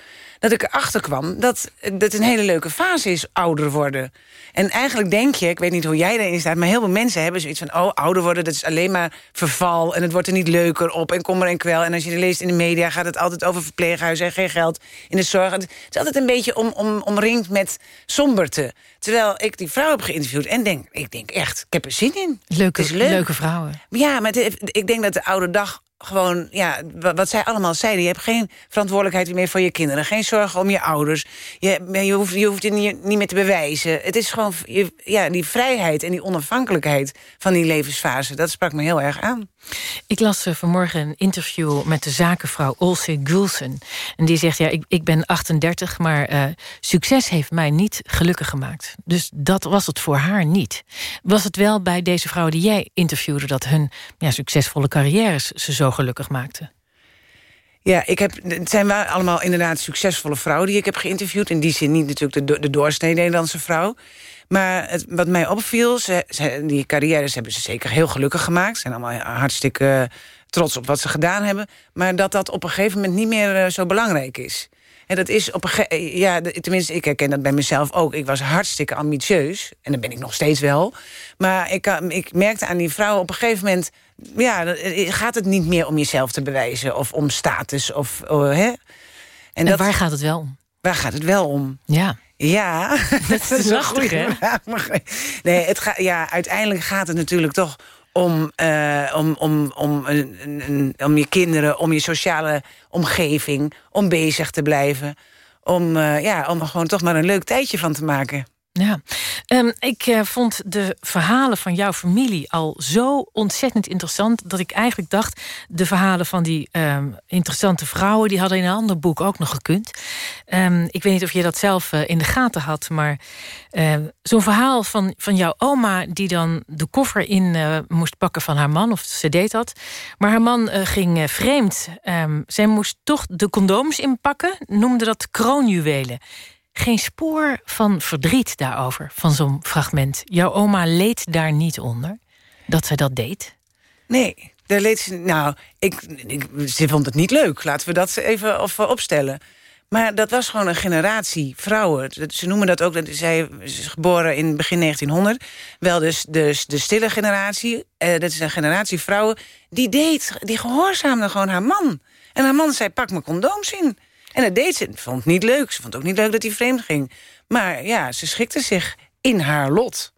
dat ik erachter kwam dat het een hele leuke fase is, ouder worden. En eigenlijk denk je, ik weet niet hoe jij erin staat... maar heel veel mensen hebben zoiets van... oh, ouder worden, dat is alleen maar verval... en het wordt er niet leuker op en kommer en kwel. En als je het leest in de media gaat het altijd over verpleeghuizen... en geen geld in de zorg. Het is altijd een beetje om, om, omringd met somberte. Terwijl ik die vrouw heb geïnterviewd en denk... ik denk echt, ik heb er zin in. Leuke, leuk. leuke vrouwen. Ja, maar het, ik denk dat de oude dag gewoon, ja, wat zij allemaal zeiden. Je hebt geen verantwoordelijkheid meer voor je kinderen. Geen zorgen om je ouders. Je, je, hoeft, je hoeft het niet, niet meer te bewijzen. Het is gewoon je, ja, die vrijheid en die onafhankelijkheid van die levensfase. Dat sprak me heel erg aan. Ik las uh, vanmorgen een interview met de zakenvrouw Olse Gulsen. En die zegt, ja, ik, ik ben 38, maar uh, succes heeft mij niet gelukkig gemaakt. Dus dat was het voor haar niet. Was het wel bij deze vrouwen die jij interviewde... dat hun ja, succesvolle carrières ze zo gelukkig maakten? Ja, ik heb, het zijn wel allemaal inderdaad succesvolle vrouwen die ik heb geïnterviewd. In die zin niet natuurlijk de, de doorsnee Nederlandse vrouw. Maar het, wat mij opviel, ze, ze, die carrières hebben ze zeker heel gelukkig gemaakt. Ze zijn allemaal hartstikke trots op wat ze gedaan hebben. Maar dat dat op een gegeven moment niet meer uh, zo belangrijk is. En dat is op een gegeven ja, tenminste, ik herken dat bij mezelf ook. Ik was hartstikke ambitieus. En dat ben ik nog steeds wel. Maar ik, eh, ik merkte aan die vrouwen op een gegeven moment... ja, eh, gaat het niet meer om jezelf te bewijzen... of om status. Of, uh, hè? En, en dat, waar gaat het wel om? Waar gaat het wel om? Ja. Ja, dat is een goede Nee, het gaat, ja, uiteindelijk gaat het natuurlijk toch om, uh, om, om, om, een, om je kinderen, om je sociale omgeving... om bezig te blijven, om, uh, ja, om er gewoon toch maar een leuk tijdje van te maken. Ja, um, ik uh, vond de verhalen van jouw familie al zo ontzettend interessant... dat ik eigenlijk dacht, de verhalen van die um, interessante vrouwen... die hadden in een ander boek ook nog gekund. Um, ik weet niet of je dat zelf uh, in de gaten had... maar zo'n verhaal van, van jouw oma... die dan de koffer in uh, moest pakken van haar man, of ze deed dat. Maar haar man ging vreemd. zij moest toch de condooms inpakken, noemde dat kroonjuwelen geen spoor van verdriet daarover, van zo'n fragment. Jouw oma leed daar niet onder, dat zij dat deed? Nee, Daar leed ze, nou, ik, ik, ze vond het niet leuk. Laten we dat even of, opstellen. Maar dat was gewoon een generatie vrouwen. Ze noemen dat ook, dat zij geboren in begin 1900. Wel dus de, de stille generatie. Eh, dat is een generatie vrouwen. Die deed, die gehoorzaamde gewoon haar man. En haar man zei, pak mijn condooms in. En dat deed ze. Vond het niet leuk. Ze vond ook niet leuk dat hij vreemd ging. Maar ja, ze schikte zich in haar lot.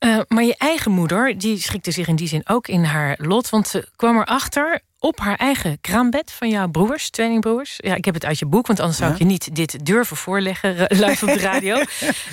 Uh, maar je eigen moeder, die schikte zich in die zin ook in haar lot. Want ze kwam erachter op haar eigen kraambed van jouw broers, tweelingbroers. Ja, ik heb het uit je boek, want anders zou ik je niet dit durven voorleggen live op de radio.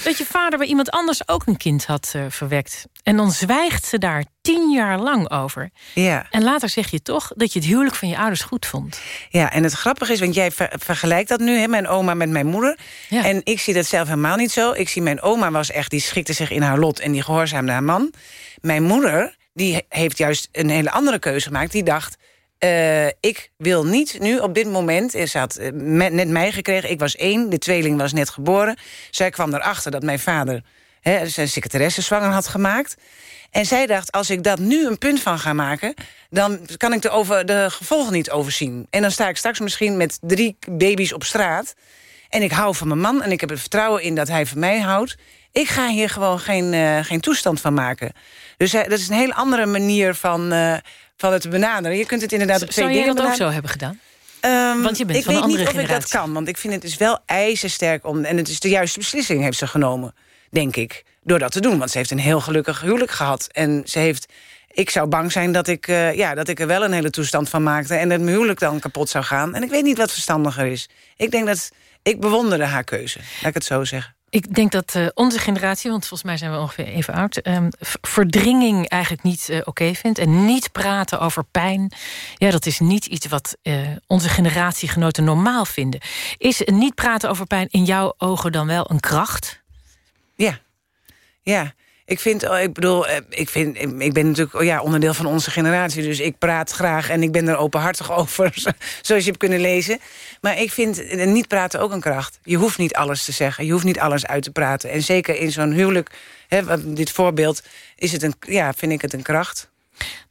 dat je vader bij iemand anders ook een kind had uh, verwekt. En dan zwijgt ze daar tien jaar lang over. Ja. En later zeg je toch dat je het huwelijk van je ouders goed vond. Ja, en het grappige is, want jij vergelijkt dat nu, hè, mijn oma met mijn moeder. Ja. En ik zie dat zelf helemaal niet zo. Ik zie mijn oma was echt, die schikte zich in haar lot en die gehoorzaamde haar man. Mijn moeder, die heeft juist een hele andere keuze gemaakt. Die dacht, uh, ik wil niet nu op dit moment... Ze had uh, net mij gekregen, ik was één, de tweeling was net geboren. Zij kwam erachter dat mijn vader hè, zijn secretaresse zwanger had gemaakt. En zij dacht, als ik dat nu een punt van ga maken... dan kan ik de, over, de gevolgen niet overzien. En dan sta ik straks misschien met drie baby's op straat... en ik hou van mijn man en ik heb er vertrouwen in dat hij van mij houdt... ik ga hier gewoon geen, uh, geen toestand van maken. Dus dat is een hele andere manier van van het benaderen. Je kunt het inderdaad op twee Zou dingen jij dat ook zo hebben gedaan? Um, Want je bent ik van weet een andere niet of ik dat kan, want ik vind het dus wel ijzersterk om. En het is de juiste beslissing heeft ze genomen, denk ik, door dat te doen. Want ze heeft een heel gelukkig huwelijk gehad. En ze heeft. Ik zou bang zijn dat ik, uh, ja, dat ik er wel een hele toestand van maakte... en dat mijn huwelijk dan kapot zou gaan. En ik weet niet wat verstandiger is. Ik denk dat... Ik bewonderde haar keuze, laat ik het zo zeggen. Ik denk dat uh, onze generatie, want volgens mij zijn we ongeveer even oud... Um, verdringing eigenlijk niet uh, oké vindt. En niet praten over pijn. Ja, dat is niet iets wat uh, onze generatiegenoten normaal vinden. Is niet praten over pijn in jouw ogen dan wel een kracht? Ja, ja. Ik vind, oh, ik bedoel, ik, vind, ik ben natuurlijk oh ja, onderdeel van onze generatie... dus ik praat graag en ik ben er openhartig over, zoals je hebt kunnen lezen. Maar ik vind niet praten ook een kracht. Je hoeft niet alles te zeggen, je hoeft niet alles uit te praten. En zeker in zo'n huwelijk, hè, dit voorbeeld, is het een, ja, vind ik het een kracht.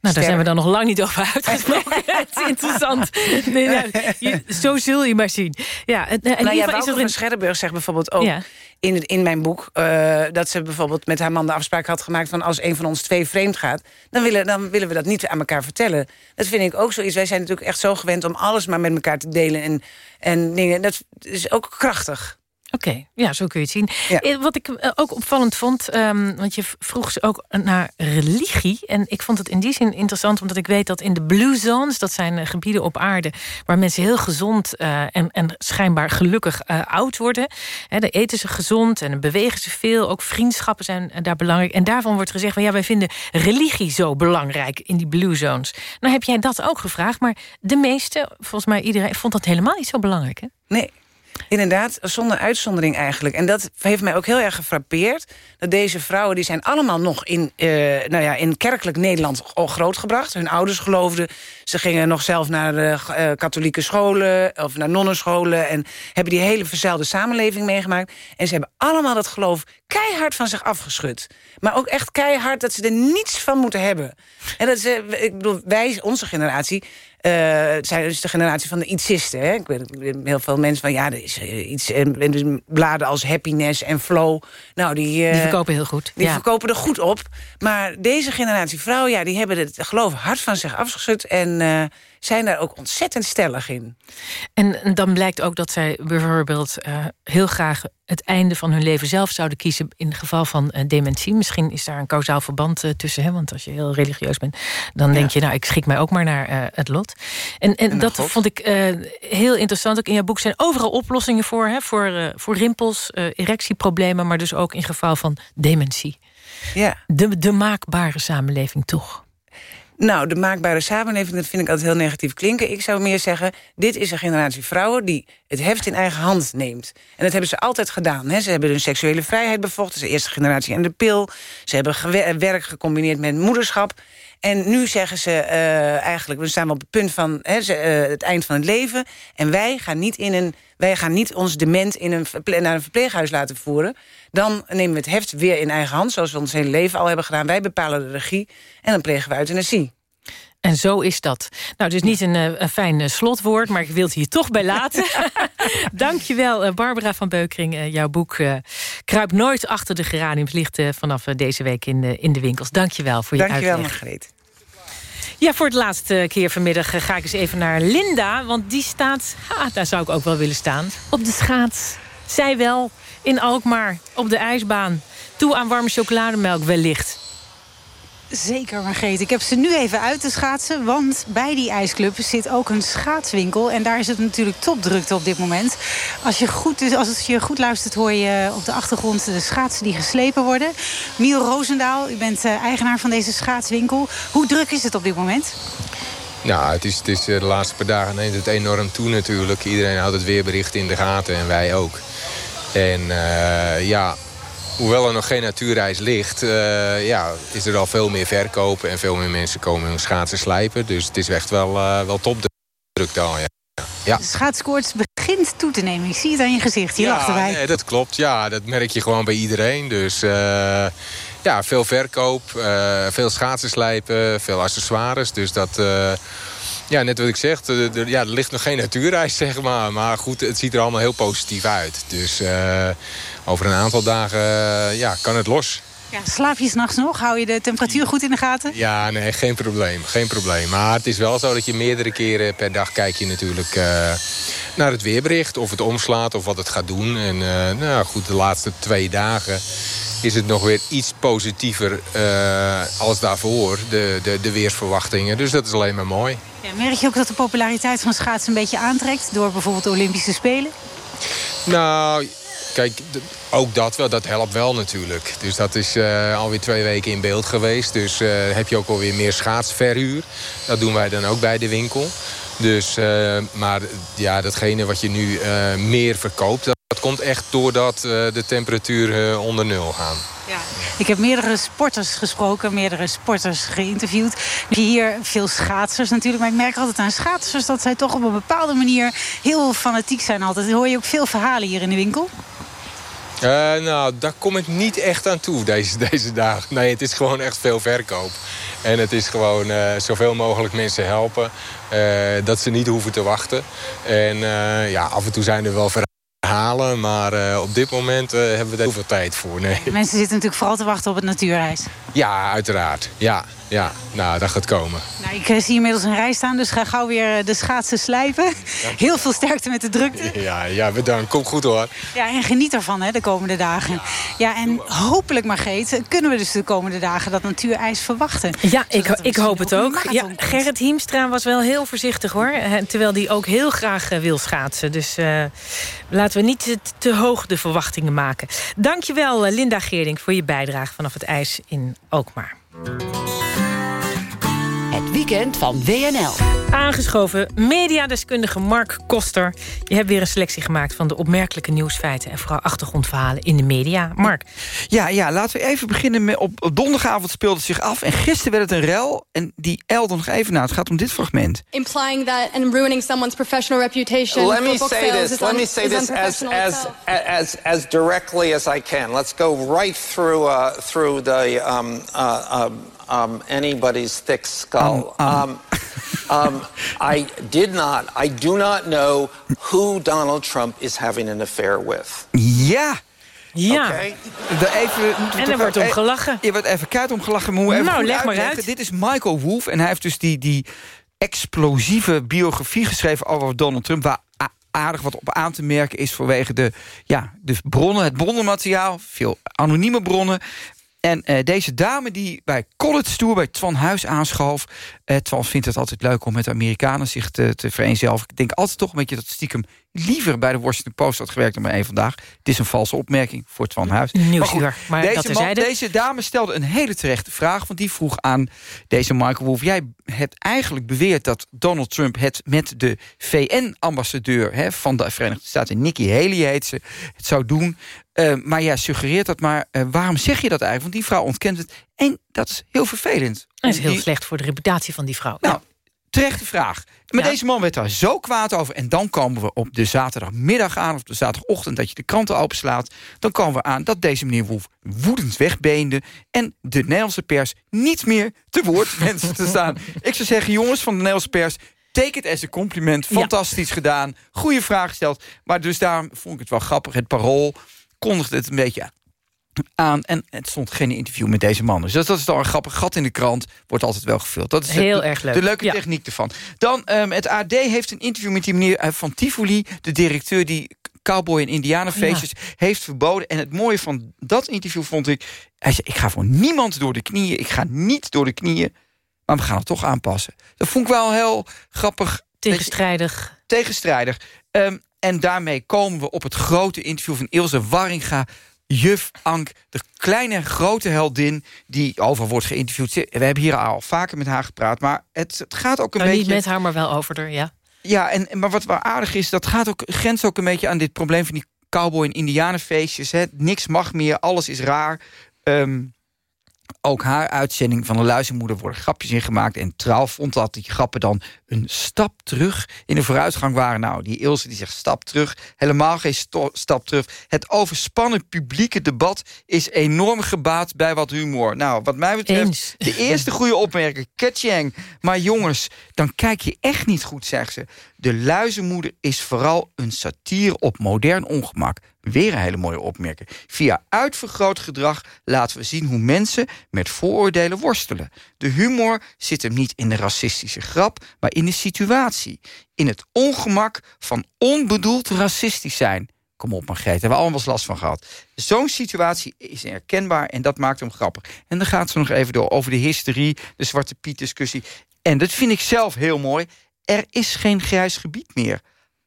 Nou, daar zijn we dan nog lang niet over uitgesproken. het is interessant. Nee, nou, je, zo zul je maar zien. Ja, en, en nou ja, is er. Scherrenburg zegt bijvoorbeeld ook Ja. in, in mijn boek... Uh, dat ze bijvoorbeeld met haar man de afspraak had gemaakt... van als een van ons twee vreemd gaat... dan willen, dan willen we dat niet aan elkaar vertellen. Dat vind ik ook zoiets. Wij zijn natuurlijk echt zo gewend om alles maar met elkaar te delen. En, en dingen. Dat is ook krachtig. Oké, okay, ja, zo kun je het zien. Ja. Wat ik uh, ook opvallend vond, um, want je vroeg ze ook naar religie. En ik vond het in die zin interessant, omdat ik weet dat in de blue zones... dat zijn uh, gebieden op aarde waar mensen heel gezond uh, en, en schijnbaar gelukkig oud worden. He, daar eten ze gezond en bewegen ze veel. Ook vriendschappen zijn daar belangrijk. En daarvan wordt gezegd, van, ja, wij vinden religie zo belangrijk in die blue zones. Nou heb jij dat ook gevraagd, maar de meeste, volgens mij iedereen... vond dat helemaal niet zo belangrijk, hè? Nee, Inderdaad, zonder uitzondering eigenlijk. En dat heeft mij ook heel erg gefrappeerd. Dat deze vrouwen, die zijn allemaal nog in, uh, nou ja, in kerkelijk Nederland grootgebracht. Hun ouders geloofden. Ze gingen nog zelf naar uh, katholieke scholen of naar nonnenscholen. En hebben die hele verzeilde samenleving meegemaakt. En ze hebben allemaal dat geloof keihard van zich afgeschud. Maar ook echt keihard dat ze er niets van moeten hebben. En dat ze, ik bedoel, wij, onze generatie... Uh, zijn dus de generatie van de ietsisten. Hè? Ik weet heel veel mensen van ja, er is uh, iets. En, en dus bladen als happiness en flow. Nou, die, uh, die verkopen heel goed. Die ja. verkopen er goed op. Maar deze generatie vrouwen, ja, die hebben het geloof hard van zich afgeschud. En zijn daar ook ontzettend stellig in. En dan blijkt ook dat zij bijvoorbeeld uh, heel graag het einde van hun leven zelf zouden kiezen in geval van uh, dementie. Misschien is daar een kausaal verband uh, tussen, hè, want als je heel religieus bent, dan ja. denk je, nou, ik schik mij ook maar naar het lot. En, en, en dat God. vond ik heel interessant. Ook in jouw boek zijn overal oplossingen voor, hè, voor, voor rimpels, erectieproblemen, maar dus ook in geval van dementie. Ja. De, de maakbare samenleving toch? Nou, de maakbare samenleving, dat vind ik altijd heel negatief klinken. Ik zou meer zeggen, dit is een generatie vrouwen... die het heft in eigen hand neemt. En dat hebben ze altijd gedaan. Hè. Ze hebben hun seksuele vrijheid bevochten. De eerste generatie aan de pil. Ze hebben werk gecombineerd met moederschap. En nu zeggen ze uh, eigenlijk, we staan op het punt van hè, ze, uh, het eind van het leven... en wij gaan niet, in een, wij gaan niet ons dement in een, naar een verpleeghuis laten voeren. Dan nemen we het heft weer in eigen hand, zoals we ons hele leven al hebben gedaan. Wij bepalen de regie en dan plegen we euthanasie. En zo is dat. Nou, dus niet een, een fijn slotwoord, maar ik wil het hier toch bij laten. Dankjewel, Barbara van Beukering. jouw boek Kruip nooit achter de geraniums ligt vanaf deze week in de, in de winkels. Dankjewel voor je Dankjewel, uitleg. Margreet. Ja, voor het laatste keer vanmiddag ga ik eens even naar Linda. Want die staat, ha, daar zou ik ook wel willen staan, op de schaats. Zij wel, in Alkmaar, op de ijsbaan. Toe aan warme chocolademelk wellicht. Zeker, Margreet. Ik heb ze nu even uit te schaatsen. Want bij die ijsclub zit ook een schaatswinkel. En daar is het natuurlijk topdrukte op dit moment. Als je goed, als je goed luistert hoor je op de achtergrond de schaatsen die geslepen worden. Miel Roosendaal, u bent eh, eigenaar van deze schaatswinkel. Hoe druk is het op dit moment? Nou, het is, het is eh, de laatste paar dagen neemt het enorm toe natuurlijk. Iedereen houdt het weerbericht in de gaten en wij ook. En uh, ja, hoewel er nog geen natuurreis ligt... Uh, ja, is er al veel meer verkopen en veel meer mensen komen hun schaatsen slijpen. Dus het is echt wel, uh, wel topdruk dan, ja. ja. De schaatskoorts begint toe te nemen. Ik zie het aan je gezicht, hier ja, achterbij. Nee, dat klopt. Ja, dat merk je gewoon bij iedereen. Dus uh, ja, veel verkoop, veel schaatsen slijpen, veel accessoires. Dus dat... Ja, net wat ik zeg, er, ja, er ligt nog geen natuurreis, zeg maar. Maar goed, het ziet er allemaal heel positief uit. Dus uh, over een aantal dagen uh, ja, kan het los. Ja, slaap je s'nachts nog? Hou je de temperatuur goed in de gaten? Ja, nee, geen probleem. Geen probleem. Maar het is wel zo dat je meerdere keren per dag kijk je natuurlijk uh, naar het weerbericht. Of het omslaat of wat het gaat doen. En nou goed, de laatste twee dagen is het nog weer iets positiever uh, als daarvoor, de, de, de weersverwachtingen. Dus dat is alleen maar mooi. Merk je ook dat de populariteit van schaatsen een beetje aantrekt... door bijvoorbeeld de Olympische Spelen? Nou, kijk, ook dat wel, dat helpt wel natuurlijk. Dus dat is uh, alweer twee weken in beeld geweest. Dus uh, heb je ook alweer meer schaatsverhuur. Dat doen wij dan ook bij de winkel. Dus, uh, maar ja, datgene wat je nu meer verkoopt... dat komt echt doordat de temperaturen onder nul gaan. Ja. Ik heb meerdere sporters gesproken, meerdere sporters geïnterviewd. Hier veel schaatsers natuurlijk, maar ik merk altijd aan schaatsers... dat zij toch op een bepaalde manier heel fanatiek zijn altijd. Hoor je ook veel verhalen hier in de winkel? Uh, nou, daar kom ik niet echt aan toe deze, deze dagen. Nee, het is gewoon echt veel verkoop. En het is gewoon uh, zoveel mogelijk mensen helpen. Uh, dat ze niet hoeven te wachten. En ja, af en toe zijn er wel verhalen. Maar uh, op dit moment uh, hebben we er heel veel tijd voor. Nee. Mensen zitten natuurlijk vooral te wachten op het natuurreis. Ja, uiteraard. Ja, ja. nou, dat gaat komen. Nou, ik uh, zie inmiddels een rij staan, dus ga gauw weer de schaatsen slijpen. Ja. Heel veel sterkte met de drukte. Ja, ja bedankt. Komt goed hoor. Ja, en geniet ervan hè, de komende dagen. Ja, ja en hopelijk, Margreet, kunnen we dus de komende dagen dat natuurijs verwachten. Ja, ik, ik hoop het ook. Ja, Gerrit Hiemstra was wel heel voorzichtig hoor. Terwijl die ook heel graag wil schaatsen. Dus laten we niet te hoog de verwachtingen maken. Dankjewel Linda Geerding voor je bijdrage vanaf het ijs in Alkmaar. Weekend van WNL. Aangeschoven mediadeskundige Mark Koster. Je hebt weer een selectie gemaakt van de opmerkelijke nieuwsfeiten... en vooral achtergrondverhalen in de media. Mark. Ja, ja laten we even beginnen met... Op, op donderdagavond speelde het zich af en gisteren werd het een rel... en die elde nog even na. Het gaat om dit fragment. Implying that and ruining someone's professional reputation Let me say this. is Let me say is this as, as, as, as directly as I can. Let's go right through, uh, through the... Um, uh, um, um, anybody's thick skull. Um, um, I did not, I do not know who Donald Trump is having an affair with. Ja. Ja. Okay. De even, en er wordt om gelachen. Je wordt even kuit om gelachen. Maar even nou, leg maar uitleggen. uit. Dit is Michael Wolff en hij heeft dus die, die explosieve biografie geschreven over Donald Trump... waar aardig wat op aan te merken is vanwege de, ja, de bronnen, het bronnenmateriaal. Veel anonieme bronnen. En uh, deze dame die bij College Tour bij Twan Huis aanschoof... Uh, Twan vindt het altijd leuk om met Amerikanen zich te, te vereenzelvigen. Ik denk altijd toch een beetje dat stiekem liever bij de Washington Post had gewerkt dan bij een vandaag. Het is een valse opmerking voor Twan Huis. Nieuwsuur, maar, maar deze, man, deze dame stelde een hele terechte vraag... want die vroeg aan deze Michael Wolff... jij hebt eigenlijk beweerd dat Donald Trump het met de VN-ambassadeur... van de Verenigde Staten, Nikki Haley heet ze, het zou doen... Uh, maar ja, suggereert dat maar. Uh, waarom zeg je dat eigenlijk? Want die vrouw ontkent het. En dat is heel vervelend. Dat is heel die... slecht voor de reputatie van die vrouw. Nou, Terechte vraag. Maar deze man werd daar zo kwaad over. En dan komen we op de zaterdagmiddag aan... of de zaterdagochtend dat je de kranten openslaat. Dan komen we aan dat deze meneer Wolf woedend wegbeende... en de Nederlandse pers niet meer te woord wenste te staan. Ik zou zeggen, jongens van de Nederlandse pers... Take it as een compliment. Fantastisch gedaan. Goede vraag gesteld. Maar dus daarom vond ik het wel grappig. Het parool kondigde het een beetje aan. En het stond geen interview met deze man. Dus dat, is dan een grappig gat in de krant. Wordt altijd wel gevuld. Dat is Heel de, erg leuk. De leuke Ja. techniek ervan. Dan um, het AD heeft een interview met die meneer eh, van Tivoli. De directeur die cowboy- en indianenfeestjes heeft verboden. En het mooie van dat interview vond ik... Hij zei, ik ga voor niemand door de knieën. Ik ga niet door de knieën. Maar we gaan het toch aanpassen. Dat vond ik wel heel grappig. Tegenstrijdig. Tegenstrijdig. Um, en daarmee komen we op het grote interview van Ilse Warringa... Juf Ank, de kleine grote heldin die over wordt geïnterviewd. We hebben hier al vaker met haar gepraat, maar het, het gaat ook een nou, beetje... Niet met haar, maar wel over haar, ja. Ja, en, maar wat wel aardig is, dat gaat ook, grenst ook een beetje aan dit probleem... van die cowboy- en indianenfeestjes. Hè. Niks mag meer, alles is raar. Um, ook haar uitzending van de luizenmoeder worden grapjes ingemaakt. En Trouw vond dat die grappen dan een stap terug in de vooruitgang waren. Nou, die Ilse die zegt stap terug. Helemaal geen stap terug. Het overspannen publieke debat is enorm gebaat bij wat humor. Nou, wat mij betreft, Eens. de eerste goede opmerking. Ketchang. Maar jongens, dan kijk je echt niet goed, zegt ze. De luizenmoeder is vooral een satire op modern ongemak. Weer een hele mooie opmerking. Via uitvergroot gedrag laten we zien hoe mensen met vooroordelen worstelen. De humor zit hem niet in de racistische grap, maar in de situatie. In het ongemak van onbedoeld racistisch zijn. Kom op, Margreet, hebben we allemaal last van gehad. Zo'n situatie is herkenbaar en dat maakt hem grappig. En dan gaat ze nog even door over de hysterie, de Zwarte Piet discussie. En dat vind ik zelf heel mooi. Er is geen grijs gebied meer.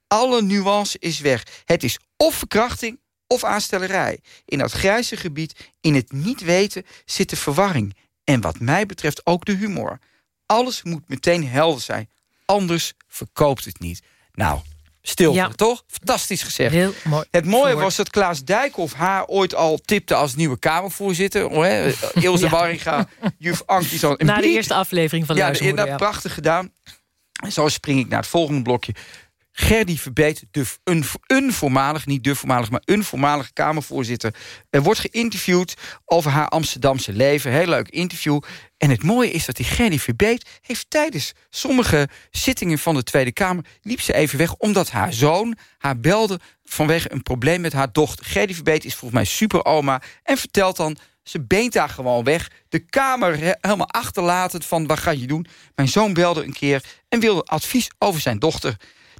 Alle nuance is weg. Het is of verkrachting of aanstellerij. In dat grijze gebied, in het niet weten, zit de verwarring. En wat mij betreft ook de humor. Alles moet meteen helder zijn. Anders verkoopt het niet. Nou, stil, ja. toch? Fantastisch gezegd. Heel mooi. Het mooie was dat Klaas Dijkhoff haar ooit al tipte als nieuwe Kamervoorzitter. Hè? Ilse ja. Warringa, juf Ank. Die zal Na de eerste aflevering van ja, Luizenmoeder. Ja, prachtig gedaan. En zo spring ik naar het volgende blokje. Gerdy Verbeet, de, een, een voormalig, niet de voormalig... maar een voormalige Kamervoorzitter... Er wordt geïnterviewd over haar Amsterdamse leven. Heel leuk interview. En het mooie is dat die Gerdy Verbeet... heeft tijdens sommige zittingen van de Tweede Kamer... liep ze even weg omdat haar zoon haar belde... vanwege een probleem met haar dochter. Gerdy Verbeet is volgens mij super oma... en vertelt dan ze beent daar gewoon weg. De kamer helemaal achterlatend van wat ga je doen. Mijn zoon belde een keer en wilde advies over zijn dochter.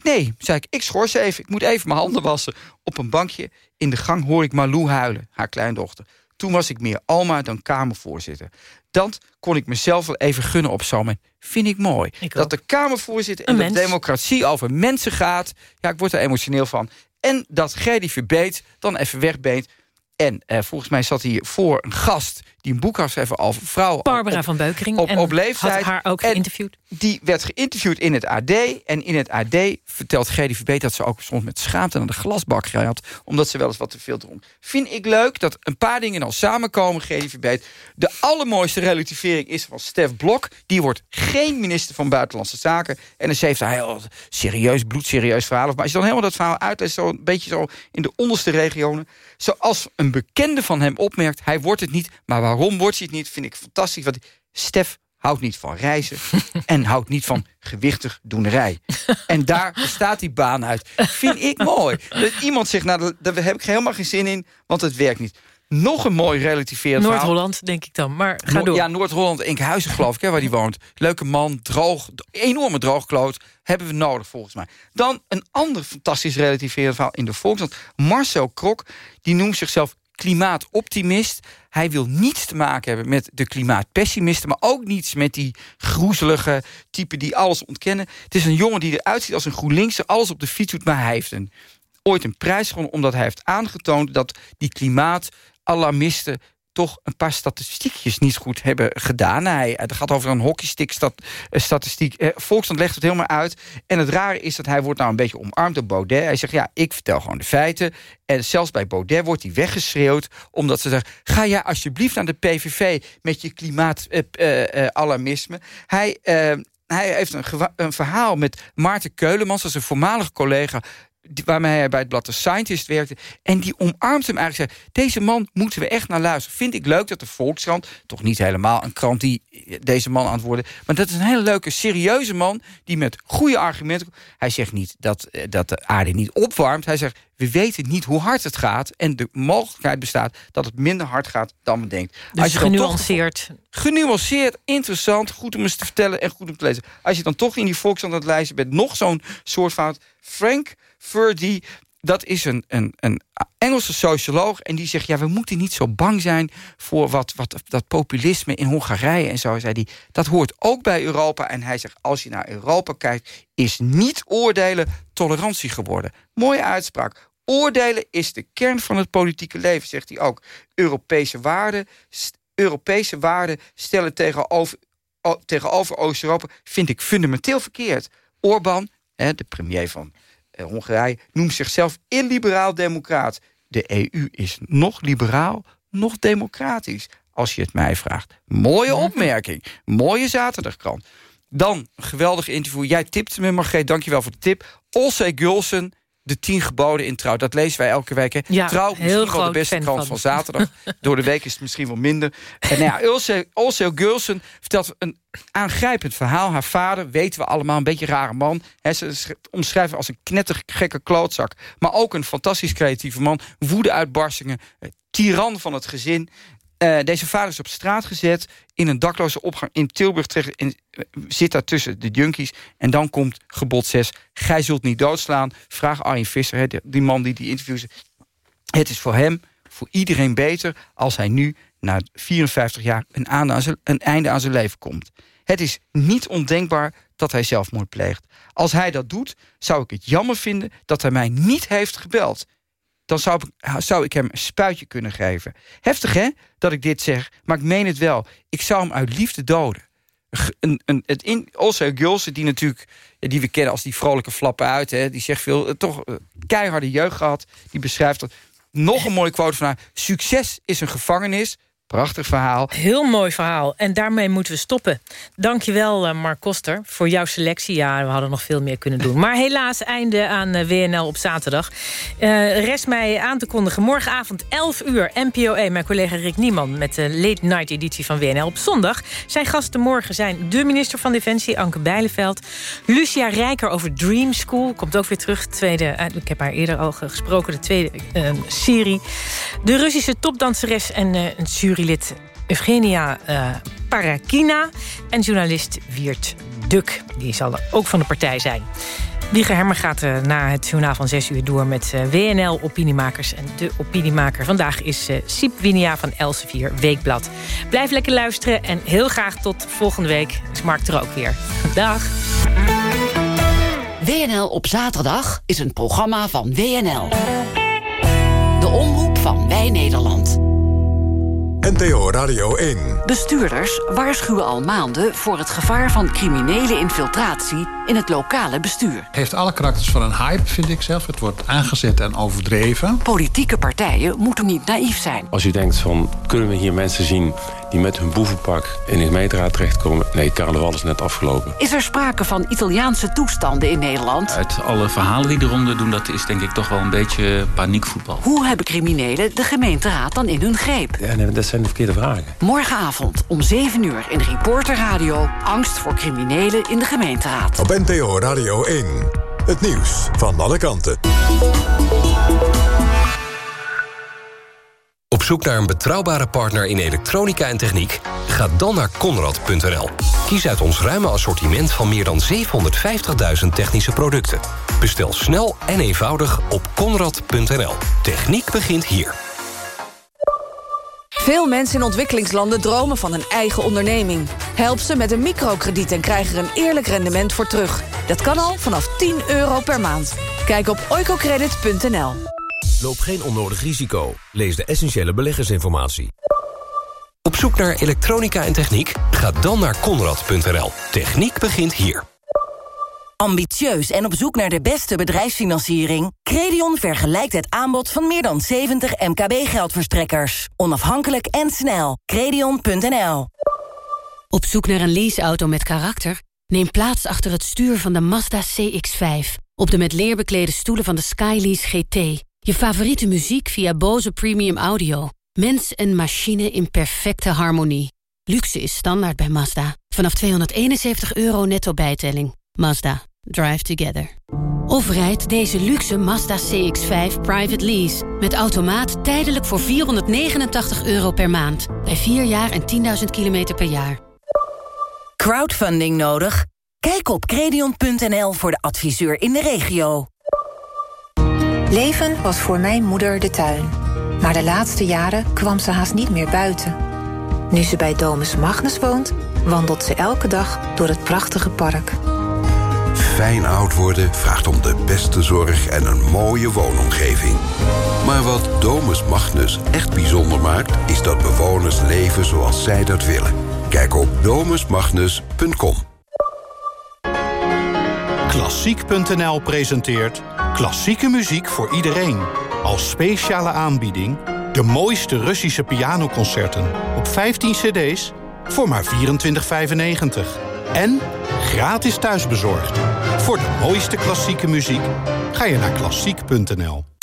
Nee, zei ik, ik schors even. Ik moet even mijn handen wassen. Op een bankje in de gang hoor ik Malou huilen, haar kleindochter. Toen was ik meer Alma dan Kamervoorzitter. Dat kon ik mezelf wel even gunnen op zo'n moment. Vind ik mooi. Ik dat de Kamervoorzitter en de democratie over mensen gaat. Ja, ik word er emotioneel van. En dat Gerdy Verbeet dan even wegbeent. En eh, volgens mij zat hier voor een gast die een boek had geschreven over vrouwen. Barbara op, van Beukering. Op, leeftijd. had haar ook geïnterviewd. En die werd geïnterviewd in het AD. En in het AD vertelt Verbeet dat ze ook soms met schaamte naar de glasbak gaat. Omdat ze wel eens wat te veel dronk. Vind ik leuk dat een paar dingen dan samenkomen, Verbeet. De allermooiste relativering is van Stef Blok. Die wordt geen minister van Buitenlandse Zaken. En dan heeft hij heel serieus, bloedserieus verhaal. Maar als je dan helemaal dat verhaal uitleest, zo een beetje zo in de onderste regionen. Zoals een bekende van hem opmerkt, hij wordt het niet. Maar waarom wordt hij het niet, vind ik fantastisch. Want Stef houdt niet van reizen en houdt niet van gewichtig doenerij. En daar bestaat die baan uit. Vind ik mooi. Dat iemand zegt, nou, daar heb ik helemaal geen zin in, want het werkt niet. Nog een mooi relativerend Noord-Holland, denk ik dan. Maar ga door. Ja, Noord-Holland, Enkhuizen geloof ik, hè, waar die woont. Leuke man, droog, enorme droogkloot. Hebben we nodig, volgens mij. Dan een ander fantastisch relativerend verhaal in de Volkskrant. Marcel Krok, die noemt zichzelf klimaatoptimist. Hij wil niets te maken hebben met de klimaatpessimisten... maar ook niets met die groezelige typen die alles ontkennen. Het is een jongen die eruit ziet als een GroenLinkser... alles op de fiets doet, maar hij heeft een, ooit een prijs gewonnen... omdat hij heeft aangetoond dat die klimaatalarmisten toch een paar statistiekjes niet goed hebben gedaan. Hij, het gaat over een hockeystick-statistiek. Eh, Volksstand legt het helemaal uit. En het rare is dat hij wordt nou een beetje omarmd door Baudet. Hij zegt, ja, ik vertel gewoon de feiten. En zelfs bij Baudet wordt hij weggeschreeuwd... omdat ze zeggen, ga jij alsjeblieft naar de PVV... met je klimaatalarmisme. Uh, hij hij heeft een, een verhaal met Maarten Keulemans... dat is een voormalig collega waarmee hij bij het blad The Scientist werkte. En die omarmt hem eigenlijk. Zei, deze man moeten we echt naar luisteren. Vind ik leuk dat de Volkskrant, toch niet helemaal een krant die deze man antwoordde... maar dat is een hele leuke, serieuze man die met goede argumenten... Hij zegt niet dat, eh, dat de aarde niet opwarmt. Hij zegt, we weten niet hoe hard het gaat... en de mogelijkheid bestaat dat het minder hard gaat dan we denken. Dus Als je genuanceerd. genuanceerd, interessant, goed om eens te vertellen en goed om te lezen. Als je dan toch in die Volkskrant aan het lezen bent... nog zo'n soort van Frank Furdy, dat is een, een, een Engelse socioloog. En die zegt, ja, we moeten niet zo bang zijn... voor wat, wat, dat populisme in Hongarije en zo. Zei die, dat hoort ook bij Europa. En hij zegt, als je naar Europa kijkt... is niet oordelen tolerantie geworden. Mooie uitspraak. Oordelen is de kern van het politieke leven, zegt hij ook. Europese waarden, Europese waarden stellen tegenover, tegenover Oost-Europa... vind ik fundamenteel verkeerd. Orbán, de premier van eh, Hongarije noemt zichzelf illiberaal democraat. De EU is nog liberaal, nog democratisch. Als je het mij vraagt. Mooie opmerking. Mooie zaterdagkrant. Dan, geweldig interview. Jij tipte me, Margreet. Dankjewel voor de tip. Olsey Gulsen de tien geboden in Trouw. Dat lezen wij elke week. Hè. Ja, Trouw, misschien wel de beste krant van. van. zaterdag. Door de week is het misschien wel minder. En nou ja, Ulse, Gulsen vertelt een aangrijpend verhaal. Haar vader, weten we allemaal, een beetje een rare man. He, ze omschrijven als een knettergekke klootzak. Maar ook een fantastisch creatieve man. Woedeuitbarstingen, tiran van het gezin. Uh, deze vader is op straat gezet, in een dakloze opgang in Tilburg terecht, en uh, zit daar tussen de junkies. En dan komt gebod 6, gij zult niet doodslaan. Vraag Arjen Visser, die, man die die interviews... Het is voor hem, voor iedereen beter... als hij nu, na 54 jaar, een, aan een einde aan zijn leven komt. Het is niet ondenkbaar dat hij zelfmoord pleegt. Als hij dat doet, zou ik het jammer vinden... dat hij mij niet heeft gebeld dan zou ik, zou ik hem een spuitje kunnen geven. Heftig, hè, dat ik dit zeg, maar ik meen het wel. Ik zou hem uit liefde doden. Een, een, het in, die natuurlijk, die we kennen als die vrolijke flappen uit, hè, die zegt veel, eh, toch eh, keiharde jeugd gehad. Die beschrijft dat. Nog een mooie quote van haar. Succes is een gevangenis, Prachtig verhaal. Heel mooi verhaal. En daarmee moeten we stoppen. Dankjewel, uh, Mark Koster, voor jouw selectie. Ja, we hadden nog veel meer kunnen doen. Maar helaas, einde aan uh, WNL op zaterdag. Uh, rest mij aan te kondigen. Morgenavond 11 uur, NPO 1. Mijn collega Rick Nieman met de late night editie van WNL. Op zondag zijn gasten morgen zijn de minister van Defensie, Anke Bijleveld. Lucia Rijker over Dream School. Komt ook weer terug. Tweede, ik heb haar eerder al gesproken. De tweede serie. De Russische topdanseres en een jurylid Eugenia uh, Parakina... en journalist Wiert Duk. Die zal ook van de partij zijn. Wieger Hermer gaat uh, na het journaal van 6 uur door met uh, WNL Opiniemakers. En de opiniemaker vandaag is uh, Siep Winia van Elsevier Weekblad. Blijf lekker luisteren en heel graag tot volgende week. Is Mark er ook weer. Dag. WNL op zaterdag is een programma van WNL. De omroep van Wij Nederland. NTO Radio 1. Bestuurders waarschuwen al maanden voor het gevaar van criminele infiltratie in het lokale bestuur. Het heeft alle karakters van een hype, vind ik zelf. Het wordt aangezet en overdreven. Politieke partijen moeten niet naïef zijn. Als u denkt van, kunnen we hier mensen zien die met hun boevenpak in de gemeenteraad terechtkomen. Nee, carnaval is net afgelopen. Is er sprake van Italiaanse toestanden in Nederland? Uit alle verhalen die eronder doen, dat is denk ik toch wel een beetje paniekvoetbal. Hoe hebben criminelen de gemeenteraad dan in hun greep? Ja, nee, dat zijn de verkeerde vragen. Morgenavond om 7 uur in Reporter Radio. Angst voor criminelen in de gemeenteraad. Op NPO Radio 1. Het nieuws van alle kanten. Zoek naar een betrouwbare partner in elektronica en techniek? Ga dan naar Conrad.nl. Kies uit ons ruime assortiment van meer dan 750.000 technische producten. Bestel snel en eenvoudig op Conrad.nl. Techniek begint hier. Veel mensen in ontwikkelingslanden dromen van een eigen onderneming. Help ze met een microkrediet en krijg er een eerlijk rendement voor terug. Dat kan al vanaf 10 euro per maand. Kijk op oicocredit.nl. Loop geen onnodig risico. Lees de essentiële beleggersinformatie. Op zoek naar elektronica en techniek? Ga dan naar Conrad.nl. Techniek begint hier. Ambitieus en op zoek naar de beste bedrijfsfinanciering? Credion vergelijkt het aanbod van meer dan 70 MKB-geldverstrekkers. Onafhankelijk en snel. Credion.nl Op zoek naar een leaseauto met karakter? Neem plaats achter het stuur van de Mazda CX-5. Op de met leer beklede stoelen van de Skylease GT. Je favoriete muziek via Bose Premium Audio. Mens en machine in perfecte harmonie. Luxe is standaard bij Mazda. Vanaf 271 euro netto bijtelling. Mazda. Drive together. Of rijd deze luxe Mazda CX-5 private lease. Met automaat tijdelijk voor 489 euro per maand. Bij 4 jaar en 10.000 kilometer per jaar. Crowdfunding nodig? Kijk op credion.nl voor de adviseur in de regio. Leven was voor mijn moeder de tuin. Maar de laatste jaren kwam ze haast niet meer buiten. Nu ze bij Domus Magnus woont, wandelt ze elke dag door het prachtige park. Fijn oud worden vraagt om de beste zorg en een mooie woonomgeving. Maar wat Domus Magnus echt bijzonder maakt... is dat bewoners leven zoals zij dat willen. Kijk op domusmagnus.com. Klassiek.nl presenteert klassieke muziek voor iedereen. Als speciale aanbieding de mooiste Russische pianoconcerten op 15 cd's voor maar 24,95. En gratis thuisbezorgd. Voor de mooiste klassieke muziek ga je naar klassiek.nl.